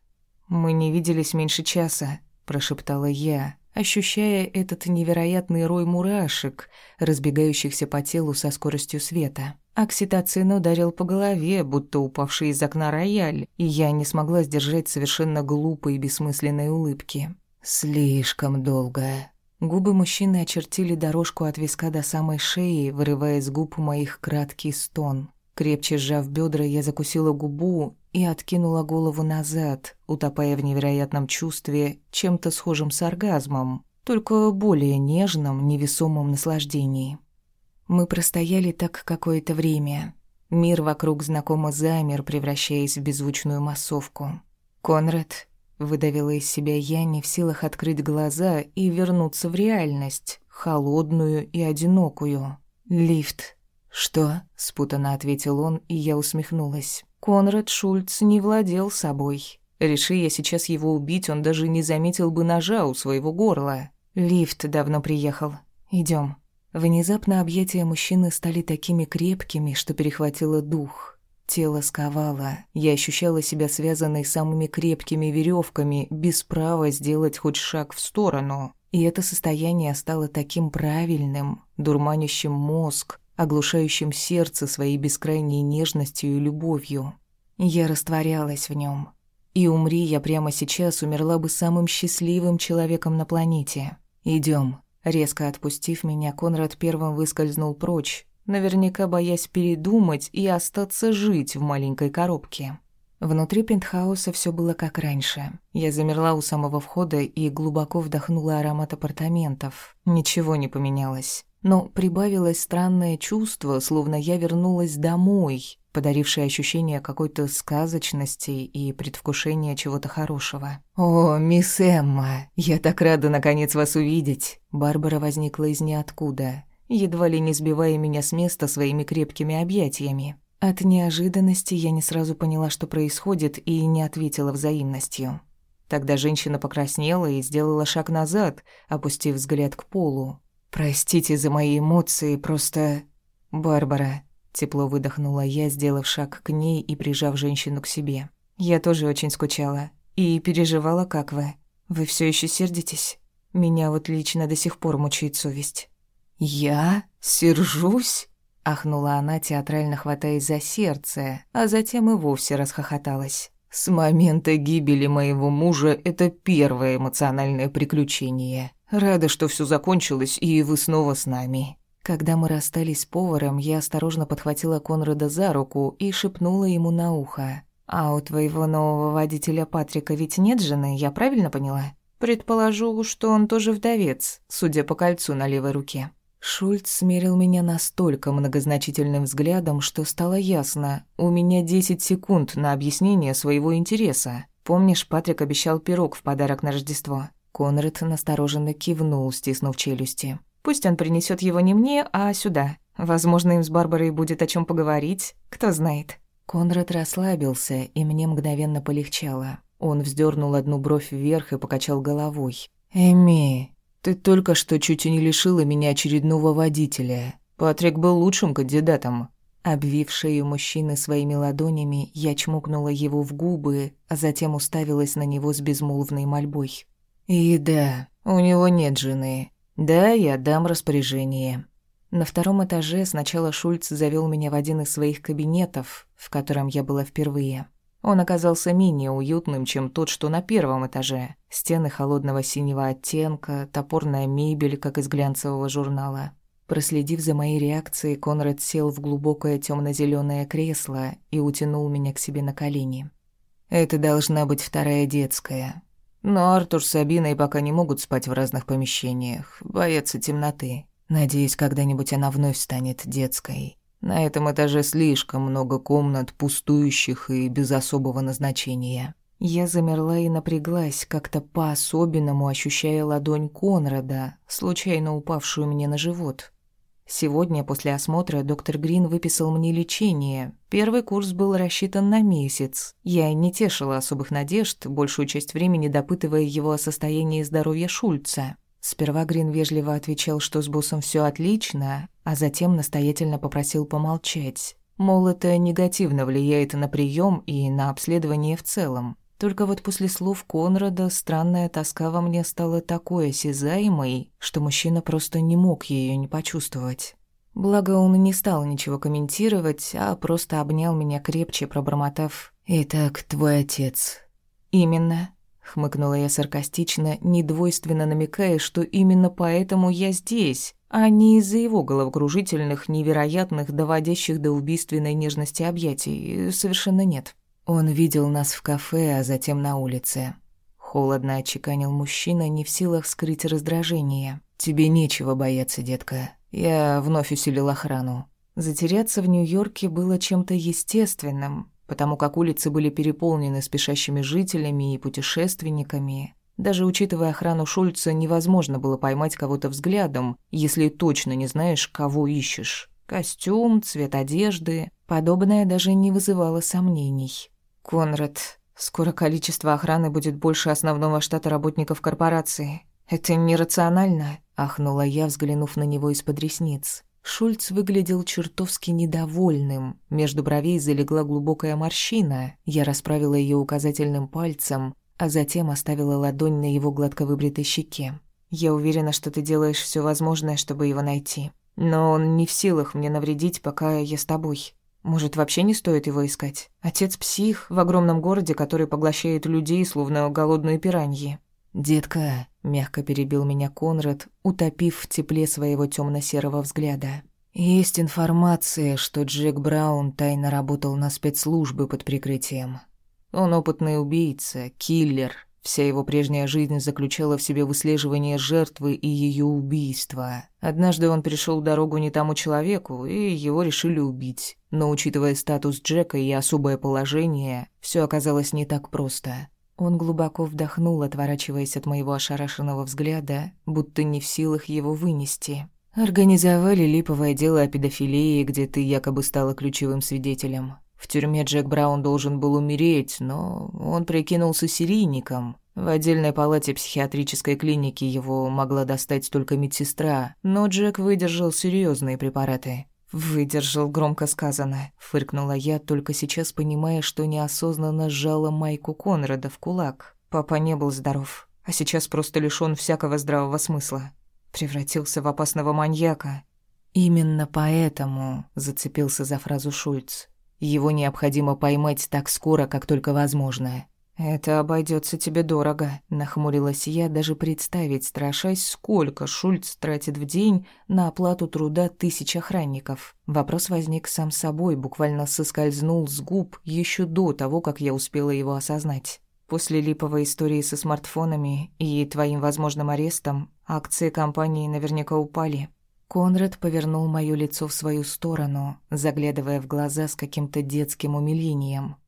«Мы не виделись меньше часа», — прошептала я, ощущая этот невероятный рой мурашек, разбегающихся по телу со скоростью света. Окситоцин ударил по голове, будто упавший из окна рояль, и я не смогла сдержать совершенно глупой и бессмысленной улыбки. «Слишком долго». Губы мужчины очертили дорожку от виска до самой шеи, вырывая из губ моих краткий стон. Крепче сжав бедра, я закусила губу и откинула голову назад, утопая в невероятном чувстве, чем-то схожим с оргазмом, только более нежном, невесомом наслаждении. Мы простояли так какое-то время. Мир вокруг знакомо замер, превращаясь в беззвучную массовку. «Конрад», — выдавила из себя я, не в силах открыть глаза и вернуться в реальность, холодную и одинокую. «Лифт». «Что?» — спутанно ответил он, и я усмехнулась. Конрад Шульц не владел собой. Реши я сейчас его убить, он даже не заметил бы ножа у своего горла. Лифт давно приехал. Идем. Внезапно объятия мужчины стали такими крепкими, что перехватило дух. Тело сковало. Я ощущала себя связанной самыми крепкими веревками, без права сделать хоть шаг в сторону. И это состояние стало таким правильным, дурманящим мозг, оглушающим сердце своей бескрайней нежностью и любовью. Я растворялась в нем. И умри я прямо сейчас, умерла бы самым счастливым человеком на планете. Идем. Резко отпустив меня, Конрад первым выскользнул прочь, наверняка боясь передумать и остаться жить в маленькой коробке. Внутри пентхауса все было как раньше. Я замерла у самого входа и глубоко вдохнула аромат апартаментов. Ничего не поменялось. Но прибавилось странное чувство, словно я вернулась домой, подарившее ощущение какой-то сказочности и предвкушения чего-то хорошего. «О, мисс Эмма, я так рада наконец вас увидеть!» Барбара возникла из ниоткуда, едва ли не сбивая меня с места своими крепкими объятиями. От неожиданности я не сразу поняла, что происходит, и не ответила взаимностью. Тогда женщина покраснела и сделала шаг назад, опустив взгляд к полу. «Простите за мои эмоции, просто...» «Барбара...» Тепло выдохнула я, сделав шаг к ней и прижав женщину к себе. «Я тоже очень скучала. И переживала, как вы. Вы все еще сердитесь? Меня вот лично до сих пор мучает совесть». «Я? Сержусь?» Ахнула она, театрально хватаясь за сердце, а затем и вовсе расхохоталась. «С момента гибели моего мужа это первое эмоциональное приключение. Рада, что все закончилось, и вы снова с нами». Когда мы расстались с поваром, я осторожно подхватила Конрада за руку и шепнула ему на ухо. «А у твоего нового водителя Патрика ведь нет жены, я правильно поняла?» «Предположу, что он тоже вдовец, судя по кольцу на левой руке». Шульц смерил меня настолько многозначительным взглядом, что стало ясно. У меня 10 секунд на объяснение своего интереса. Помнишь, Патрик обещал пирог в подарок на Рождество? Конрад настороженно кивнул, стиснув челюсти. Пусть он принесет его не мне, а сюда. Возможно, им с Барбарой будет о чем поговорить, кто знает. Конрад расслабился, и мне мгновенно полегчало. Он вздернул одну бровь вверх и покачал головой. «Эми, ты только что чуть и не лишила меня очередного водителя. Патрик был лучшим кандидатом». Обвив шею мужчины своими ладонями, я чмокнула его в губы, а затем уставилась на него с безмолвной мольбой. «И да, у него нет жены. Да, я дам распоряжение». На втором этаже сначала Шульц завел меня в один из своих кабинетов, в котором я была впервые. Он оказался менее уютным, чем тот, что на первом этаже. Стены холодного синего оттенка, топорная мебель, как из глянцевого журнала. Проследив за моей реакцией, Конрад сел в глубокое темно зеленое кресло и утянул меня к себе на колени. «Это должна быть вторая детская. Но Артур с Сабиной пока не могут спать в разных помещениях, боятся темноты. Надеюсь, когда-нибудь она вновь станет детской. На этом этаже слишком много комнат, пустующих и без особого назначения. Я замерла и напряглась, как-то по-особенному ощущая ладонь Конрада, случайно упавшую мне на живот. Сегодня после осмотра доктор Грин выписал мне лечение. Первый курс был рассчитан на месяц. Я не тешила особых надежд, большую часть времени допытывая его о состоянии здоровья Шульца. Сперва Грин вежливо отвечал, что с боссом все отлично, а затем настоятельно попросил помолчать. Мол, это негативно влияет на прием и на обследование в целом. Только вот после слов Конрада странная тоска во мне стала такой осязаемой, что мужчина просто не мог ее не почувствовать. Благо он не стал ничего комментировать, а просто обнял меня крепче, пробормотав «Итак, твой отец». «Именно», — хмыкнула я саркастично, недвойственно намекая, что именно поэтому я здесь, а не из-за его головокружительных, невероятных, доводящих до убийственной нежности объятий. Совершенно нет. Он видел нас в кафе, а затем на улице. Холодно отчеканил мужчина, не в силах скрыть раздражение. «Тебе нечего бояться, детка. Я вновь усилил охрану». Затеряться в Нью-Йорке было чем-то естественным, потому как улицы были переполнены спешащими жителями и путешественниками. Даже учитывая охрану Шульца, невозможно было поймать кого-то взглядом, если точно не знаешь, кого ищешь. Костюм, цвет одежды, подобное даже не вызывало сомнений. «Конрад, скоро количество охраны будет больше основного штата работников корпорации. Это нерационально», — ахнула я, взглянув на него из-под ресниц. Шульц выглядел чертовски недовольным. Между бровей залегла глубокая морщина. Я расправила ее указательным пальцем, а затем оставила ладонь на его гладко выбритой щеке. «Я уверена, что ты делаешь все возможное, чтобы его найти. Но он не в силах мне навредить, пока я с тобой. Может, вообще не стоит его искать? Отец псих в огромном городе, который поглощает людей, словно голодные пираньи. «Детка», — мягко перебил меня Конрад, утопив в тепле своего темно серого взгляда. «Есть информация, что Джек Браун тайно работал на спецслужбы под прикрытием. Он опытный убийца, киллер, Вся его прежняя жизнь заключала в себе выслеживание жертвы и ее убийства. Однажды он перешел дорогу не тому человеку, и его решили убить. Но учитывая статус Джека и особое положение, все оказалось не так просто. Он глубоко вдохнул, отворачиваясь от моего ошарашенного взгляда, будто не в силах его вынести. Организовали липовое дело о педофилии, где ты якобы стала ключевым свидетелем. В тюрьме Джек Браун должен был умереть, но он прикинулся серийником. В отдельной палате психиатрической клиники его могла достать только медсестра, но Джек выдержал серьезные препараты. «Выдержал, громко сказано», — фыркнула я, только сейчас понимая, что неосознанно сжала майку Конрада в кулак. Папа не был здоров, а сейчас просто лишён всякого здравого смысла. Превратился в опасного маньяка. «Именно поэтому», — зацепился за фразу Шульц, его необходимо поймать так скоро, как только возможно. «Это обойдется тебе дорого», — нахмурилась я, даже представить страшась, сколько Шульц тратит в день на оплату труда тысяч охранников. Вопрос возник сам собой, буквально соскользнул с губ еще до того, как я успела его осознать. После липовой истории со смартфонами и твоим возможным арестом акции компании наверняка упали. Конрад повернул моё лицо в свою сторону, заглядывая в глаза с каким-то детским умилением.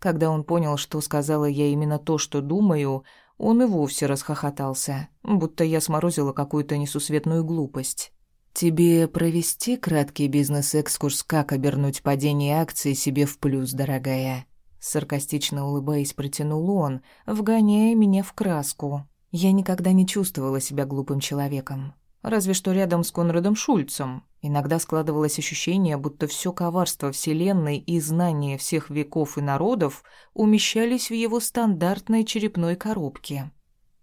Когда он понял, что сказала я именно то, что думаю, он и вовсе расхохотался, будто я сморозила какую-то несусветную глупость. «Тебе провести краткий бизнес-экскурс, как обернуть падение акций себе в плюс, дорогая?» Саркастично улыбаясь, протянул он, вгоняя меня в краску. Я никогда не чувствовала себя глупым человеком. Разве что рядом с Конрадом Шульцем. Иногда складывалось ощущение, будто все коварство Вселенной и знания всех веков и народов умещались в его стандартной черепной коробке.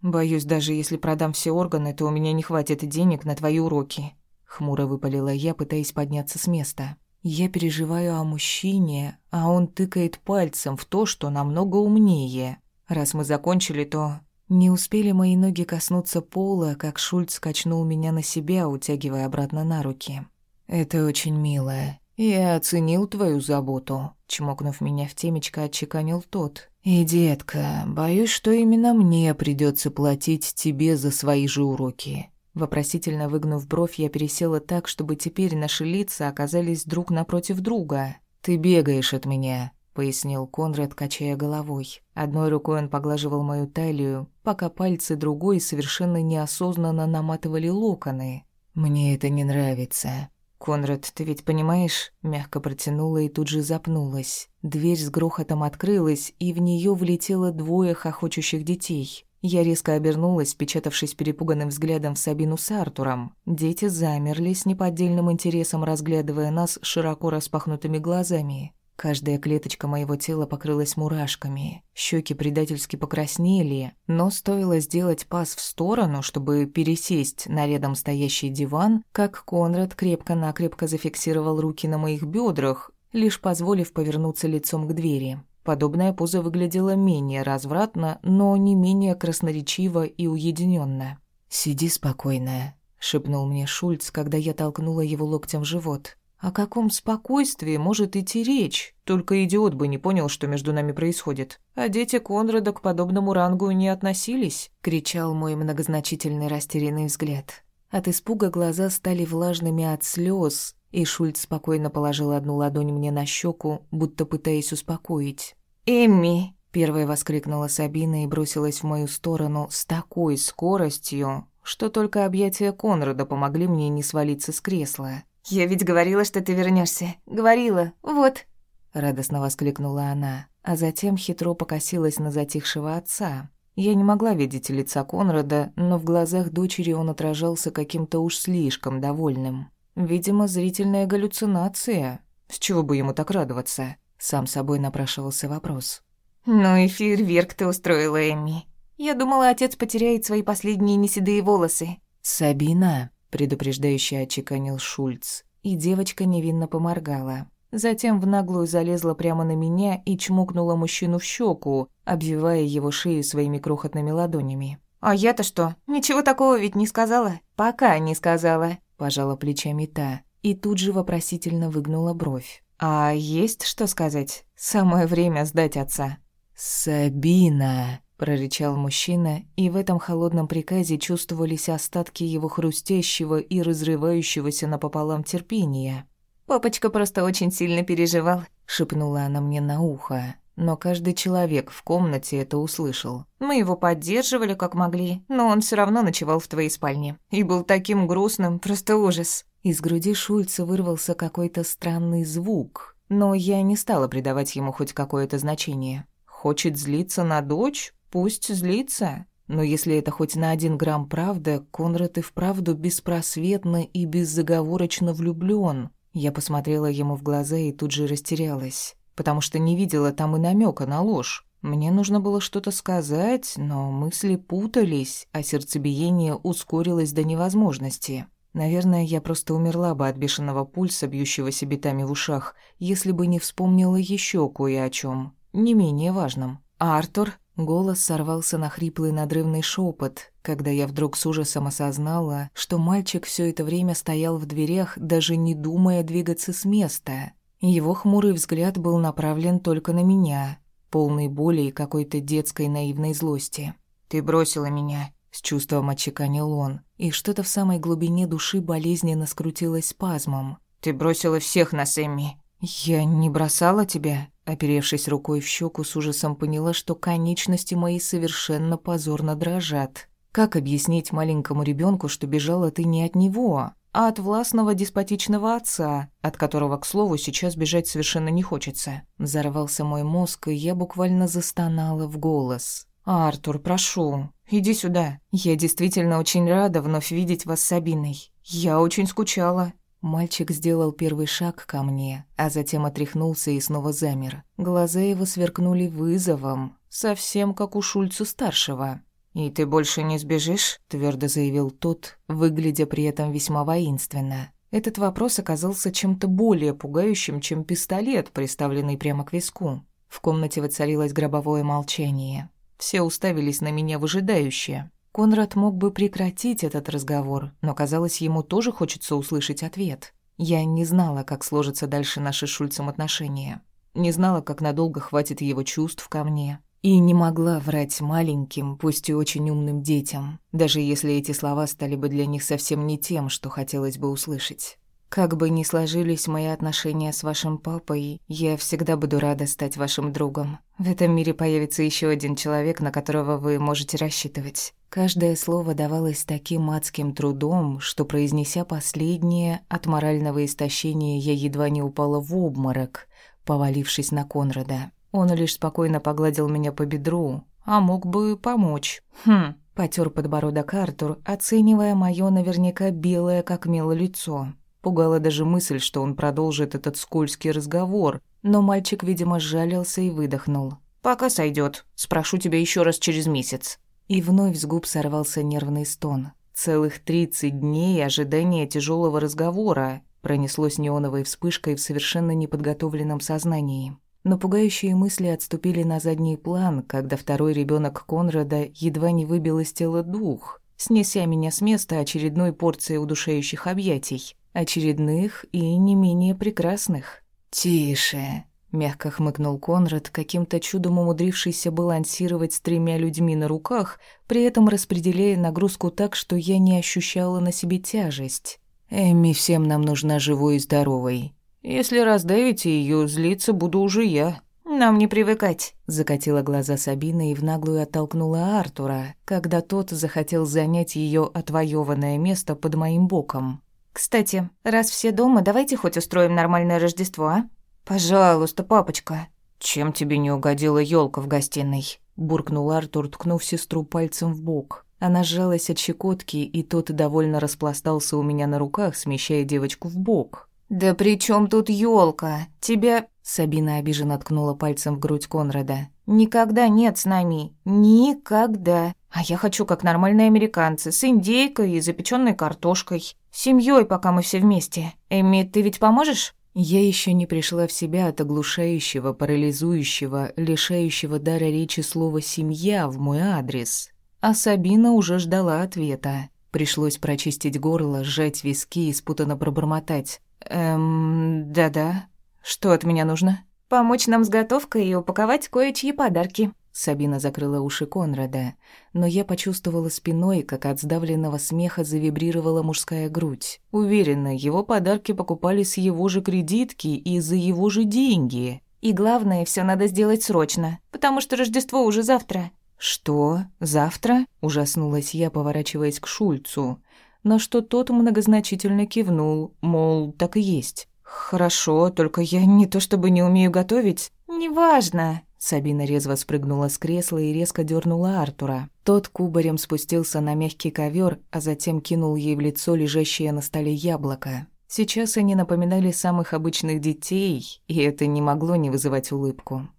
«Боюсь, даже если продам все органы, то у меня не хватит денег на твои уроки», — хмуро выпалила я, пытаясь подняться с места. «Я переживаю о мужчине, а он тыкает пальцем в то, что намного умнее. Раз мы закончили, то не успели мои ноги коснуться пола, как Шульц качнул меня на себя, утягивая обратно на руки. «Это очень мило. Я оценил твою заботу», — чмокнув меня в темечко, отчеканил тот. «И, детка, боюсь, что именно мне придется платить тебе за свои же уроки». Вопросительно выгнув бровь, я пересела так, чтобы теперь наши лица оказались друг напротив друга. «Ты бегаешь от меня, пояснил Конрад, качая головой. Одной рукой он поглаживал мою талию, пока пальцы другой совершенно неосознанно наматывали локоны. «Мне это не нравится». «Конрад, ты ведь понимаешь?» Мягко протянула и тут же запнулась. Дверь с грохотом открылась, и в нее влетело двое хохочущих детей. Я резко обернулась, печатавшись перепуганным взглядом в Сабину с Артуром. Дети замерли с неподдельным интересом, разглядывая нас широко распахнутыми глазами. Каждая клеточка моего тела покрылась мурашками. Щеки предательски покраснели, но стоило сделать пас в сторону, чтобы пересесть на рядом стоящий диван, как Конрад крепко-накрепко зафиксировал руки на моих бедрах, лишь позволив повернуться лицом к двери. Подобная поза выглядела менее развратно, но не менее красноречиво и уединенно. «Сиди спокойно», — шепнул мне Шульц, когда я толкнула его локтем в живот. О каком спокойствии может идти речь? Только идиот бы не понял, что между нами происходит. А дети Конрада к подобному рангу не относились, кричал мой многозначительный растерянный взгляд. От испуга глаза стали влажными от слез, и Шульц спокойно положил одну ладонь мне на щеку, будто пытаясь успокоить. «Эмми!» — первая воскликнула Сабина и бросилась в мою сторону с такой скоростью, что только объятия Конрада помогли мне не свалиться с кресла. «Я ведь говорила, что ты вернешься. Говорила. Вот». Радостно воскликнула она, а затем хитро покосилась на затихшего отца. Я не могла видеть лица Конрада, но в глазах дочери он отражался каким-то уж слишком довольным. Видимо, зрительная галлюцинация. С чего бы ему так радоваться? Сам собой напрашивался вопрос. «Ну и фейерверк ты устроила, Эмми. Я думала, отец потеряет свои последние неседые волосы». «Сабина», предупреждающе отчеканил Шульц, и девочка невинно поморгала. Затем в наглую залезла прямо на меня и чмокнула мужчину в щеку, обвивая его шею своими крохотными ладонями. «А я-то что? Ничего такого ведь не сказала?» «Пока не сказала», — пожала плечами та, и тут же вопросительно выгнула бровь. «А есть что сказать? Самое время сдать отца». «Сабина!» Прорычал мужчина, и в этом холодном приказе чувствовались остатки его хрустящего и разрывающегося напополам терпения. «Папочка просто очень сильно переживал», — шепнула она мне на ухо. Но каждый человек в комнате это услышал. Мы его поддерживали как могли, но он все равно ночевал в твоей спальне. И был таким грустным, просто ужас. Из груди Шульца вырвался какой-то странный звук, но я не стала придавать ему хоть какое-то значение. Хочет злиться на дочь? Пусть злится, но если это хоть на один грамм правда, Конрад и вправду беспросветно и беззаговорочно влюблён. Я посмотрела ему в глаза и тут же растерялась, потому что не видела там и намека на ложь. Мне нужно было что-то сказать, но мысли путались, а сердцебиение ускорилось до невозможности. Наверное, я просто умерла бы от бешеного пульса, бьющегося битами в ушах, если бы не вспомнила еще кое о чем, не менее важном. А Артур Голос сорвался на хриплый надрывный шепот, когда я вдруг с ужасом осознала, что мальчик все это время стоял в дверях, даже не думая двигаться с места. Его хмурый взгляд был направлен только на меня, полный боли и какой-то детской наивной злости. «Ты бросила меня», — с чувством отчеканил он, и что-то в самой глубине души болезненно скрутилось спазмом. «Ты бросила всех нас, Эмми». «Я не бросала тебя», Оперевшись рукой в щеку, с ужасом поняла, что конечности мои совершенно позорно дрожат. Как объяснить маленькому ребенку, что бежала ты не от него, а от властного деспотичного отца, от которого, к слову, сейчас бежать совершенно не хочется? Взорвался мой мозг, и я буквально застонала в голос. «Артур, прошу, иди сюда. Я действительно очень рада вновь видеть вас с Сабиной. Я очень скучала. Мальчик сделал первый шаг ко мне, а затем отряхнулся и снова замер. Глаза его сверкнули вызовом, совсем как у Шульца-старшего. «И ты больше не сбежишь?» – твердо заявил тот, выглядя при этом весьма воинственно. Этот вопрос оказался чем-то более пугающим, чем пистолет, приставленный прямо к виску. В комнате воцарилось гробовое молчание. Все уставились на меня выжидающе. Конрад мог бы прекратить этот разговор, но, казалось, ему тоже хочется услышать ответ. Я не знала, как сложатся дальше наши с Шульцем отношения. Не знала, как надолго хватит его чувств ко мне. И не могла врать маленьким, пусть и очень умным детям, даже если эти слова стали бы для них совсем не тем, что хотелось бы услышать. Как бы ни сложились мои отношения с вашим папой, я всегда буду рада стать вашим другом. В этом мире появится еще один человек, на которого вы можете рассчитывать. Каждое слово давалось таким адским трудом, что, произнеся последнее, от морального истощения я едва не упала в обморок, повалившись на Конрада. Он лишь спокойно погладил меня по бедру, а мог бы помочь. Хм, потер подбородок Артур, оценивая моё наверняка белое как мело лицо. Пугала даже мысль, что он продолжит этот скользкий разговор, но мальчик, видимо, сжалился и выдохнул. «Пока сойдет. Спрошу тебя еще раз через месяц». И вновь с губ сорвался нервный стон. Целых тридцать дней ожидания тяжелого разговора пронеслось неоновой вспышкой в совершенно неподготовленном сознании. Но пугающие мысли отступили на задний план, когда второй ребенок Конрада едва не выбил из тела дух, снеся меня с места очередной порцией удушающих объятий очередных и не менее прекрасных. «Тише», — мягко хмыкнул Конрад, каким-то чудом умудрившийся балансировать с тремя людьми на руках, при этом распределяя нагрузку так, что я не ощущала на себе тяжесть. «Эми всем нам нужна живой и здоровой. Если раздавите ее, злиться буду уже я». «Нам не привыкать», — закатила глаза Сабина и в наглую оттолкнула Артура, когда тот захотел занять ее отвоеванное место под моим боком. Кстати, раз все дома, давайте хоть устроим нормальное Рождество, а? Пожалуйста, папочка. Чем тебе не угодила елка в гостиной? буркнул Артур, ткнув сестру пальцем в бок. Она сжалась от щекотки, и тот довольно распластался у меня на руках, смещая девочку в бок. «Да при чем тут елка? Тебя...» Сабина обиженно ткнула пальцем в грудь Конрада. «Никогда нет с нами. Никогда. А я хочу, как нормальные американцы, с индейкой и запеченной картошкой. Семьей, пока мы все вместе. Эми, ты ведь поможешь? Я еще не пришла в себя от оглушающего, парализующего, лишающего дара речи слова «семья» в мой адрес. А Сабина уже ждала ответа. Пришлось прочистить горло, сжать виски и спутанно пробормотать. «Эм, да-да. Что от меня нужно?» «Помочь нам с готовкой и упаковать кое-чьи подарки», Сабина закрыла уши Конрада, но я почувствовала спиной, как от сдавленного смеха завибрировала мужская грудь. Уверена, его подарки покупали с его же кредитки и за его же деньги. И главное, все надо сделать срочно, потому что Рождество уже завтра. «Что? Завтра?» – ужаснулась я, поворачиваясь к Шульцу. На что тот многозначительно кивнул, мол, так и есть. «Хорошо, только я не то чтобы не умею готовить». «Неважно», Сабина резво спрыгнула с кресла и резко дернула Артура. Тот кубарем спустился на мягкий ковер, а затем кинул ей в лицо лежащее на столе яблоко. Сейчас они напоминали самых обычных детей, и это не могло не вызывать улыбку.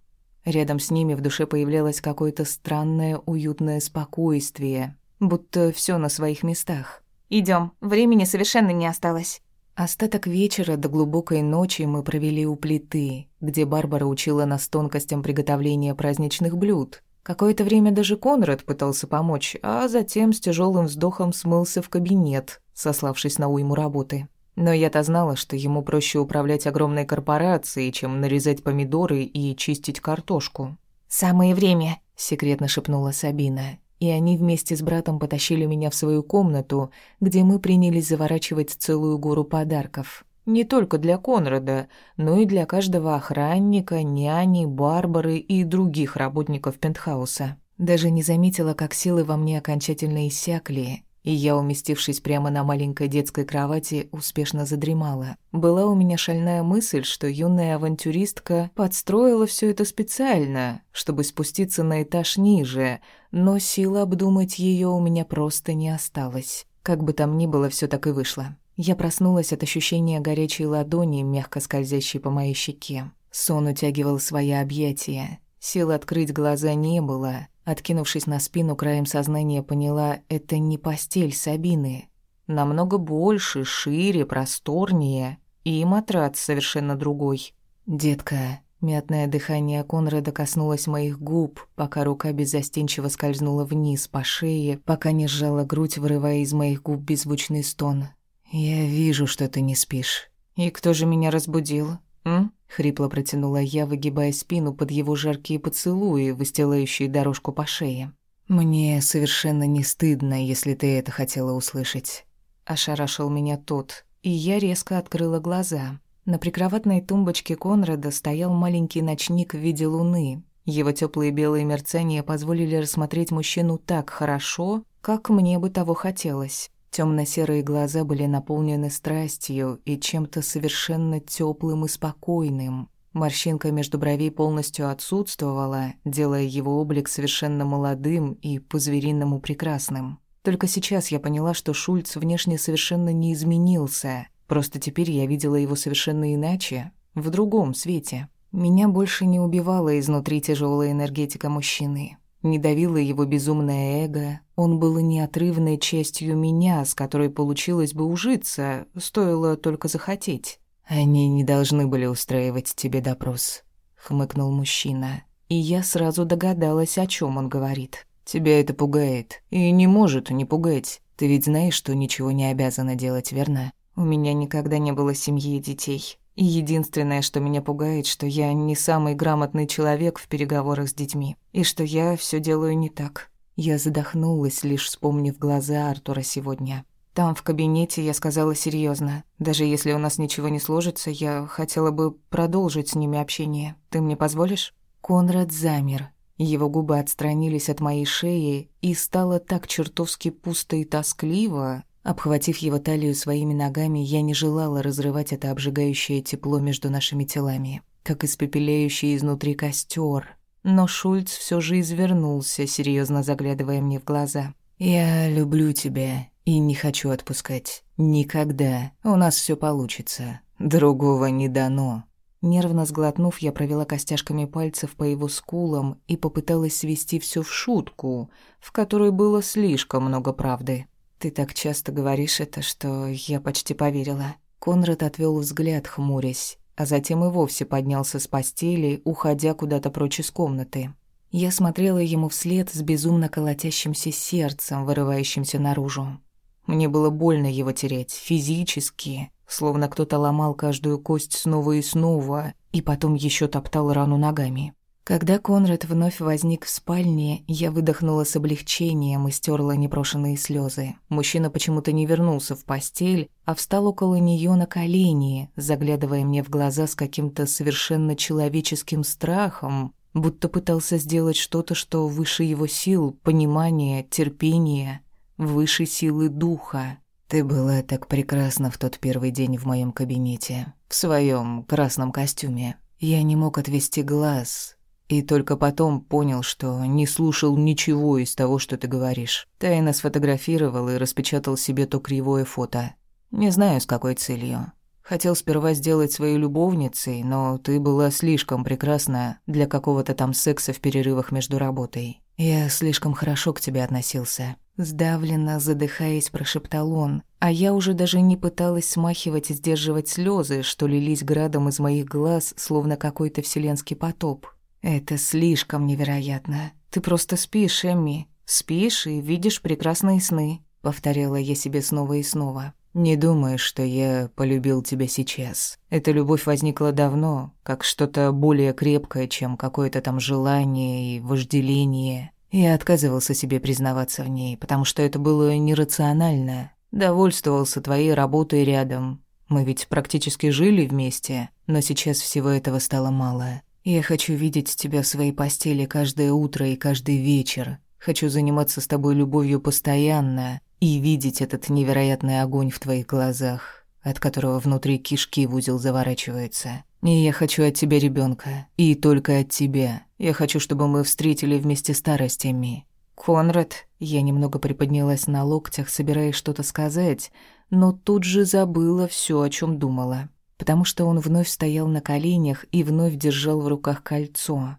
Рядом с ними в душе появлялось какое-то странное уютное спокойствие, будто все на своих местах. Идем, времени совершенно не осталось. Остаток вечера до глубокой ночи мы провели у плиты, где Барбара учила нас тонкостям приготовления праздничных блюд. Какое-то время даже Конрад пытался помочь, а затем с тяжелым вздохом смылся в кабинет, сославшись на уйму работы. Но я-то знала, что ему проще управлять огромной корпорацией, чем нарезать помидоры и чистить картошку. «Самое время», — секретно шепнула Сабина и они вместе с братом потащили меня в свою комнату, где мы принялись заворачивать целую гору подарков. Не только для Конрада, но и для каждого охранника, няни, барбары и других работников пентхауса. Даже не заметила, как силы во мне окончательно иссякли, и я, уместившись прямо на маленькой детской кровати, успешно задремала. Была у меня шальная мысль, что юная авантюристка подстроила все это специально, чтобы спуститься на этаж ниже, но сил обдумать ее у меня просто не осталось. Как бы там ни было, все так и вышло. Я проснулась от ощущения горячей ладони, мягко скользящей по моей щеке. Сон утягивал свои объятия. Сил открыть глаза не было, Откинувшись на спину, краем сознания поняла, это не постель Сабины. Намного больше, шире, просторнее. И матрац совершенно другой. «Детка», Мятное дыхание Конрада коснулось моих губ, пока рука беззастенчиво скользнула вниз по шее, пока не сжала грудь, вырывая из моих губ беззвучный стон. «Я вижу, что ты не спишь. И кто же меня разбудил? М?» Хрипло протянула я, выгибая спину под его жаркие поцелуи, выстилающие дорожку по шее. «Мне совершенно не стыдно, если ты это хотела услышать». Ошарашил меня тот. и я резко открыла глаза. На прикроватной тумбочке Конрада стоял маленький ночник в виде луны. Его теплые белые мерцания позволили рассмотреть мужчину так хорошо, как мне бы того хотелось. Темно-серые глаза были наполнены страстью и чем-то совершенно теплым и спокойным. Морщинка между бровей полностью отсутствовала, делая его облик совершенно молодым и по-звериному прекрасным. Только сейчас я поняла, что Шульц внешне совершенно не изменился. Просто теперь я видела его совершенно иначе, в другом свете. Меня больше не убивала изнутри тяжелая энергетика мужчины. Не давило его безумное эго. Он был неотрывной частью меня, с которой получилось бы ужиться, стоило только захотеть. «Они не должны были устраивать тебе допрос», — хмыкнул мужчина. И я сразу догадалась, о чем он говорит. Тебя это пугает. И не может не пугать. Ты ведь знаешь, что ничего не обязана делать, верно? У меня никогда не было семьи и детей. И единственное, что меня пугает, что я не самый грамотный человек в переговорах с детьми. И что я все делаю не так. Я задохнулась, лишь вспомнив глаза Артура сегодня. Там, в кабинете, я сказала серьезно. Даже если у нас ничего не сложится, я хотела бы продолжить с ними общение. Ты мне позволишь? Конрад замер, его губы отстранились от моей шеи, и стало так чертовски пусто и тоскливо. Обхватив его талию своими ногами, я не желала разрывать это обжигающее тепло между нашими телами, как испепеляющий изнутри костер. Но Шульц все же извернулся, серьезно заглядывая мне в глаза. «Я люблю тебя и не хочу отпускать. Никогда. У нас все получится. Другого не дано». Нервно сглотнув, я провела костяшками пальцев по его скулам и попыталась свести все в шутку, в которой было слишком много правды. «Ты так часто говоришь это, что я почти поверила». Конрад отвел взгляд, хмурясь, а затем и вовсе поднялся с постели, уходя куда-то прочь из комнаты. Я смотрела ему вслед с безумно колотящимся сердцем, вырывающимся наружу. Мне было больно его терять, физически, словно кто-то ломал каждую кость снова и снова, и потом еще топтал рану ногами. Когда Конрад вновь возник в спальне, я выдохнула с облегчением и стерла непрошенные слезы. Мужчина почему-то не вернулся в постель, а встал около нее на колени, заглядывая мне в глаза с каким-то совершенно человеческим страхом, будто пытался сделать что-то, что выше его сил, понимания, терпения, выше силы духа. Ты была так прекрасна в тот первый день в моем кабинете, в своем красном костюме. Я не мог отвести глаз, и только потом понял, что не слушал ничего из того, что ты говоришь. Тайно сфотографировал и распечатал себе то кривое фото. Не знаю, с какой целью. Хотел сперва сделать своей любовницей, но ты была слишком прекрасна для какого-то там секса в перерывах между работой. Я слишком хорошо к тебе относился. Сдавленно, задыхаясь, прошептал он, а я уже даже не пыталась смахивать и сдерживать слезы, что лились градом из моих глаз, словно какой-то вселенский потоп. «Это слишком невероятно. Ты просто спишь, Эмми. Спишь и видишь прекрасные сны», — повторяла я себе снова и снова. «Не думаешь, что я полюбил тебя сейчас. Эта любовь возникла давно, как что-то более крепкое, чем какое-то там желание и вожделение. Я отказывался себе признаваться в ней, потому что это было нерационально. Довольствовался твоей работой рядом. Мы ведь практически жили вместе, но сейчас всего этого стало мало. Я хочу видеть тебя в своей постели каждое утро и каждый вечер. Хочу заниматься с тобой любовью постоянно и видеть этот невероятный огонь в твоих глазах, от которого внутри кишки в узел заворачивается. И я хочу от тебя ребенка, и только от тебя. Я хочу, чтобы мы встретили вместе старость, Эми. Конрад, я немного приподнялась на локтях, собираясь что-то сказать, но тут же забыла все, о чем думала, потому что он вновь стоял на коленях и вновь держал в руках кольцо.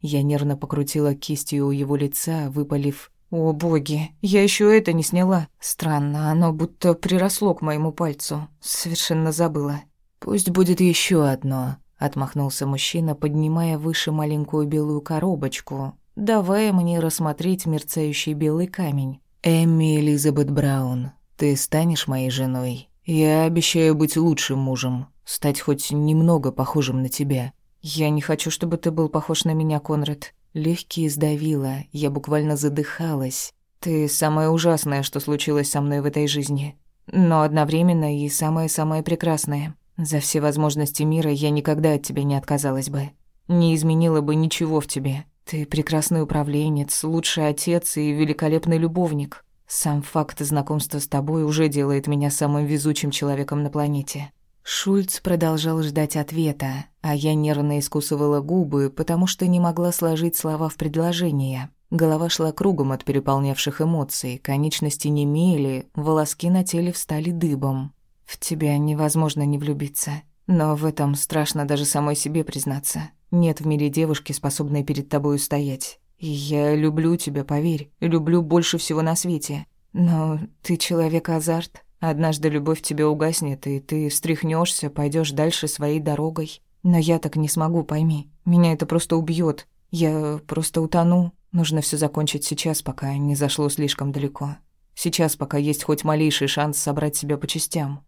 Я нервно покрутила кистью у его лица, выпалив «О, боги, я еще это не сняла. Странно, оно будто приросло к моему пальцу. Совершенно забыла». «Пусть будет еще одно», — отмахнулся мужчина, поднимая выше маленькую белую коробочку, давая мне рассмотреть мерцающий белый камень. «Эмми Элизабет Браун, ты станешь моей женой? Я обещаю быть лучшим мужем, стать хоть немного похожим на тебя». «Я не хочу, чтобы ты был похож на меня, Конрад». Легкие сдавило, я буквально задыхалась. «Ты самое ужасное, что случилось со мной в этой жизни. но одновременно и самое-самое прекрасное. За все возможности мира я никогда от тебя не отказалась бы. Не изменила бы ничего в тебе. Ты прекрасный управленец, лучший отец и великолепный любовник. Сам факт знакомства с тобой уже делает меня самым везучим человеком на планете. Шульц продолжал ждать ответа, а я нервно искусывала губы, потому что не могла сложить слова в предложение. Голова шла кругом от переполнявших эмоций, конечности немели, волоски на теле встали дыбом. В тебя невозможно не влюбиться. Но в этом страшно даже самой себе признаться. Нет в мире девушки, способной перед тобой устоять. Я люблю тебя, поверь. Люблю больше всего на свете. Но ты человек-азарт. Однажды любовь тебе угаснет, и ты встряхнешься, пойдешь дальше своей дорогой. Но я так не смогу, пойми. Меня это просто убьет. Я просто утону. Нужно все закончить сейчас, пока не зашло слишком далеко. Сейчас, пока есть хоть малейший шанс собрать себя по частям.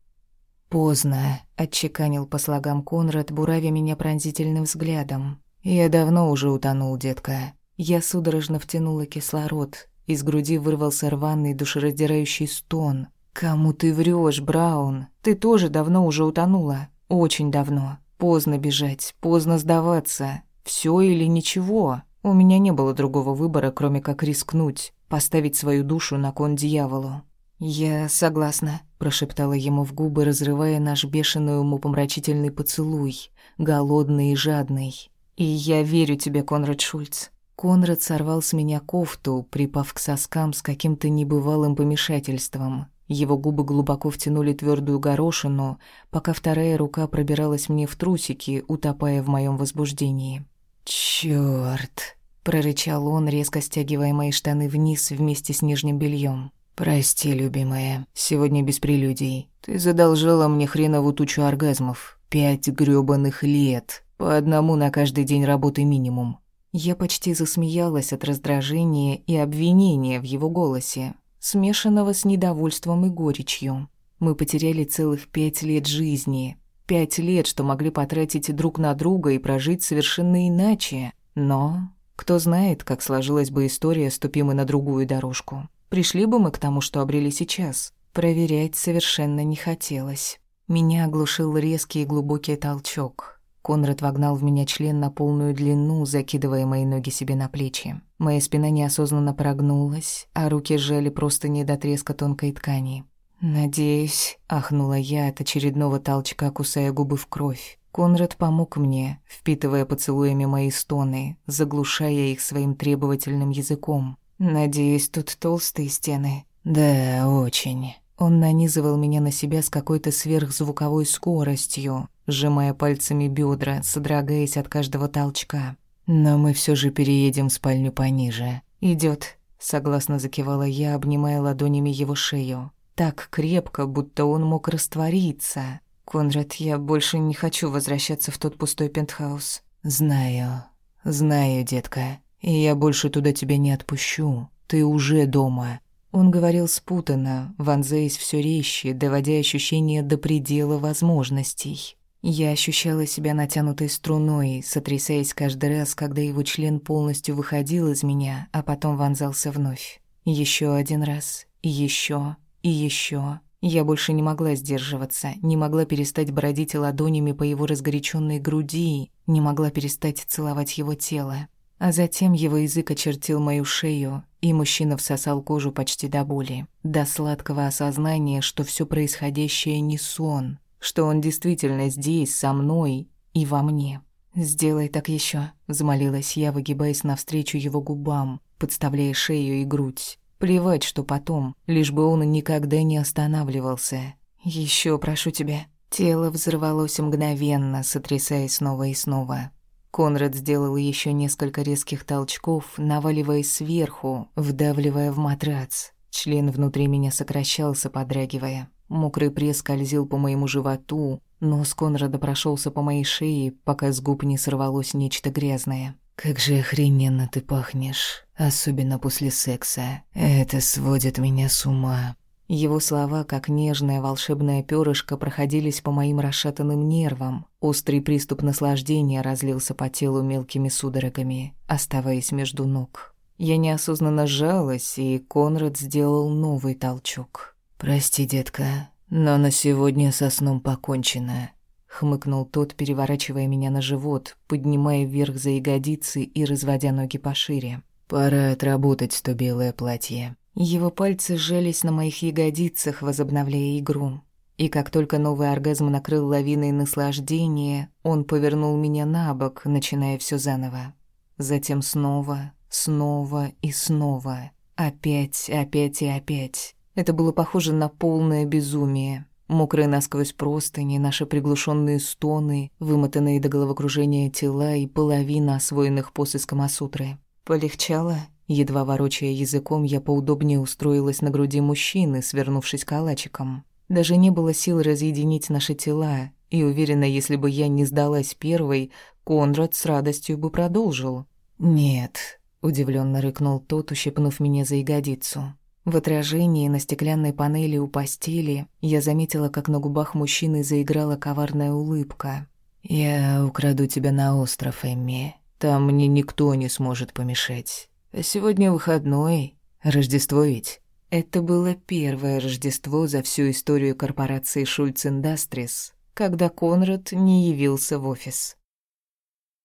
«Поздно», — отчеканил по слогам Конрад, буравя меня пронзительным взглядом. «Я давно уже утонул, детка». Я судорожно втянула кислород. Из груди вырвался рваный душераздирающий стон. «Кому ты врешь, Браун? Ты тоже давно уже утонула. Очень давно. Поздно бежать, поздно сдаваться. Все или ничего. У меня не было другого выбора, кроме как рискнуть, поставить свою душу на кон дьяволу. «Я согласна», — прошептала ему в губы, разрывая наш бешеный умопомрачительный поцелуй, голодный и жадный. «И я верю тебе, Конрад Шульц». Конрад сорвал с меня кофту, припав к соскам с каким-то небывалым помешательством. Его губы глубоко втянули твердую горошину, пока вторая рука пробиралась мне в трусики, утопая в моем возбуждении. «Чёрт!» — прорычал он, резко стягивая мои штаны вниз вместе с нижним бельем. «Прости, любимая, сегодня без прелюдий. Ты задолжала мне хренову тучу оргазмов. Пять грёбаных лет. По одному на каждый день работы минимум». Я почти засмеялась от раздражения и обвинения в его голосе смешанного с недовольством и горечью. Мы потеряли целых пять лет жизни. Пять лет, что могли потратить друг на друга и прожить совершенно иначе. Но кто знает, как сложилась бы история, ступи мы на другую дорожку. Пришли бы мы к тому, что обрели сейчас. Проверять совершенно не хотелось. Меня оглушил резкий и глубокий толчок. Конрад вогнал в меня член на полную длину, закидывая мои ноги себе на плечи. Моя спина неосознанно прогнулась, а руки сжали просто не до треска тонкой ткани. «Надеюсь», — ахнула я от очередного толчка, кусая губы в кровь. Конрад помог мне, впитывая поцелуями мои стоны, заглушая их своим требовательным языком. «Надеюсь, тут толстые стены». «Да, очень». Он нанизывал меня на себя с какой-то сверхзвуковой скоростью, сжимая пальцами бедра, содрогаясь от каждого толчка. «Но мы все же переедем в спальню пониже». Идет, согласно закивала я, обнимая ладонями его шею. Так крепко, будто он мог раствориться. «Конрад, я больше не хочу возвращаться в тот пустой пентхаус». «Знаю, знаю, детка. И я больше туда тебя не отпущу. Ты уже дома. Он говорил спутанно, вонзаясь все резче, доводя ощущение до предела возможностей. Я ощущала себя натянутой струной, сотрясаясь каждый раз, когда его член полностью выходил из меня, а потом вонзался вновь. Еще один раз, и еще, и еще. Я больше не могла сдерживаться, не могла перестать бродить ладонями по его разгоряченной груди, не могла перестать целовать его тело. А затем его язык очертил мою шею, и мужчина всосал кожу почти до боли, до сладкого осознания, что все происходящее не сон, что он действительно здесь, со мной и во мне. «Сделай так еще, взмолилась я, выгибаясь навстречу его губам, подставляя шею и грудь. Плевать, что потом, лишь бы он никогда не останавливался. Еще прошу тебя». Тело взорвалось мгновенно, сотрясаясь снова и снова. Конрад сделал еще несколько резких толчков, наваливаясь сверху, вдавливая в матрац. Член внутри меня сокращался, подрагивая. Мокрый пресс скользил по моему животу, нос Конрада прошелся по моей шее, пока с губ не сорвалось нечто грязное. «Как же охрененно ты пахнешь, особенно после секса. Это сводит меня с ума». Его слова, как нежное волшебное перышко, проходились по моим расшатанным нервам. Острый приступ наслаждения разлился по телу мелкими судорогами, оставаясь между ног. Я неосознанно сжалась, и Конрад сделал новый толчок. «Прости, детка, но на сегодня со сном покончено», — хмыкнул тот, переворачивая меня на живот, поднимая вверх за ягодицы и разводя ноги пошире. «Пора отработать то белое платье». Его пальцы сжались на моих ягодицах, возобновляя игру. И как только новый оргазм накрыл лавиной наслаждения, он повернул меня на бок, начиная все заново. Затем снова, снова и снова. Опять, опять и опять. Это было похоже на полное безумие. Мокрые насквозь простыни, наши приглушенные стоны, вымотанные до головокружения тела и половина освоенных после Камасутры. Полегчало? Едва ворочая языком, я поудобнее устроилась на груди мужчины, свернувшись калачиком. Даже не было сил разъединить наши тела, и уверена, если бы я не сдалась первой, Конрад с радостью бы продолжил. «Нет», — удивленно рыкнул тот, ущипнув меня за ягодицу. В отражении на стеклянной панели у постели я заметила, как на губах мужчины заиграла коварная улыбка. «Я украду тебя на остров, Эмми. Там мне никто не сможет помешать. А сегодня выходной. Рождество ведь?» Это было первое Рождество за всю историю корпорации Шульц Индастрис, когда Конрад не явился в офис.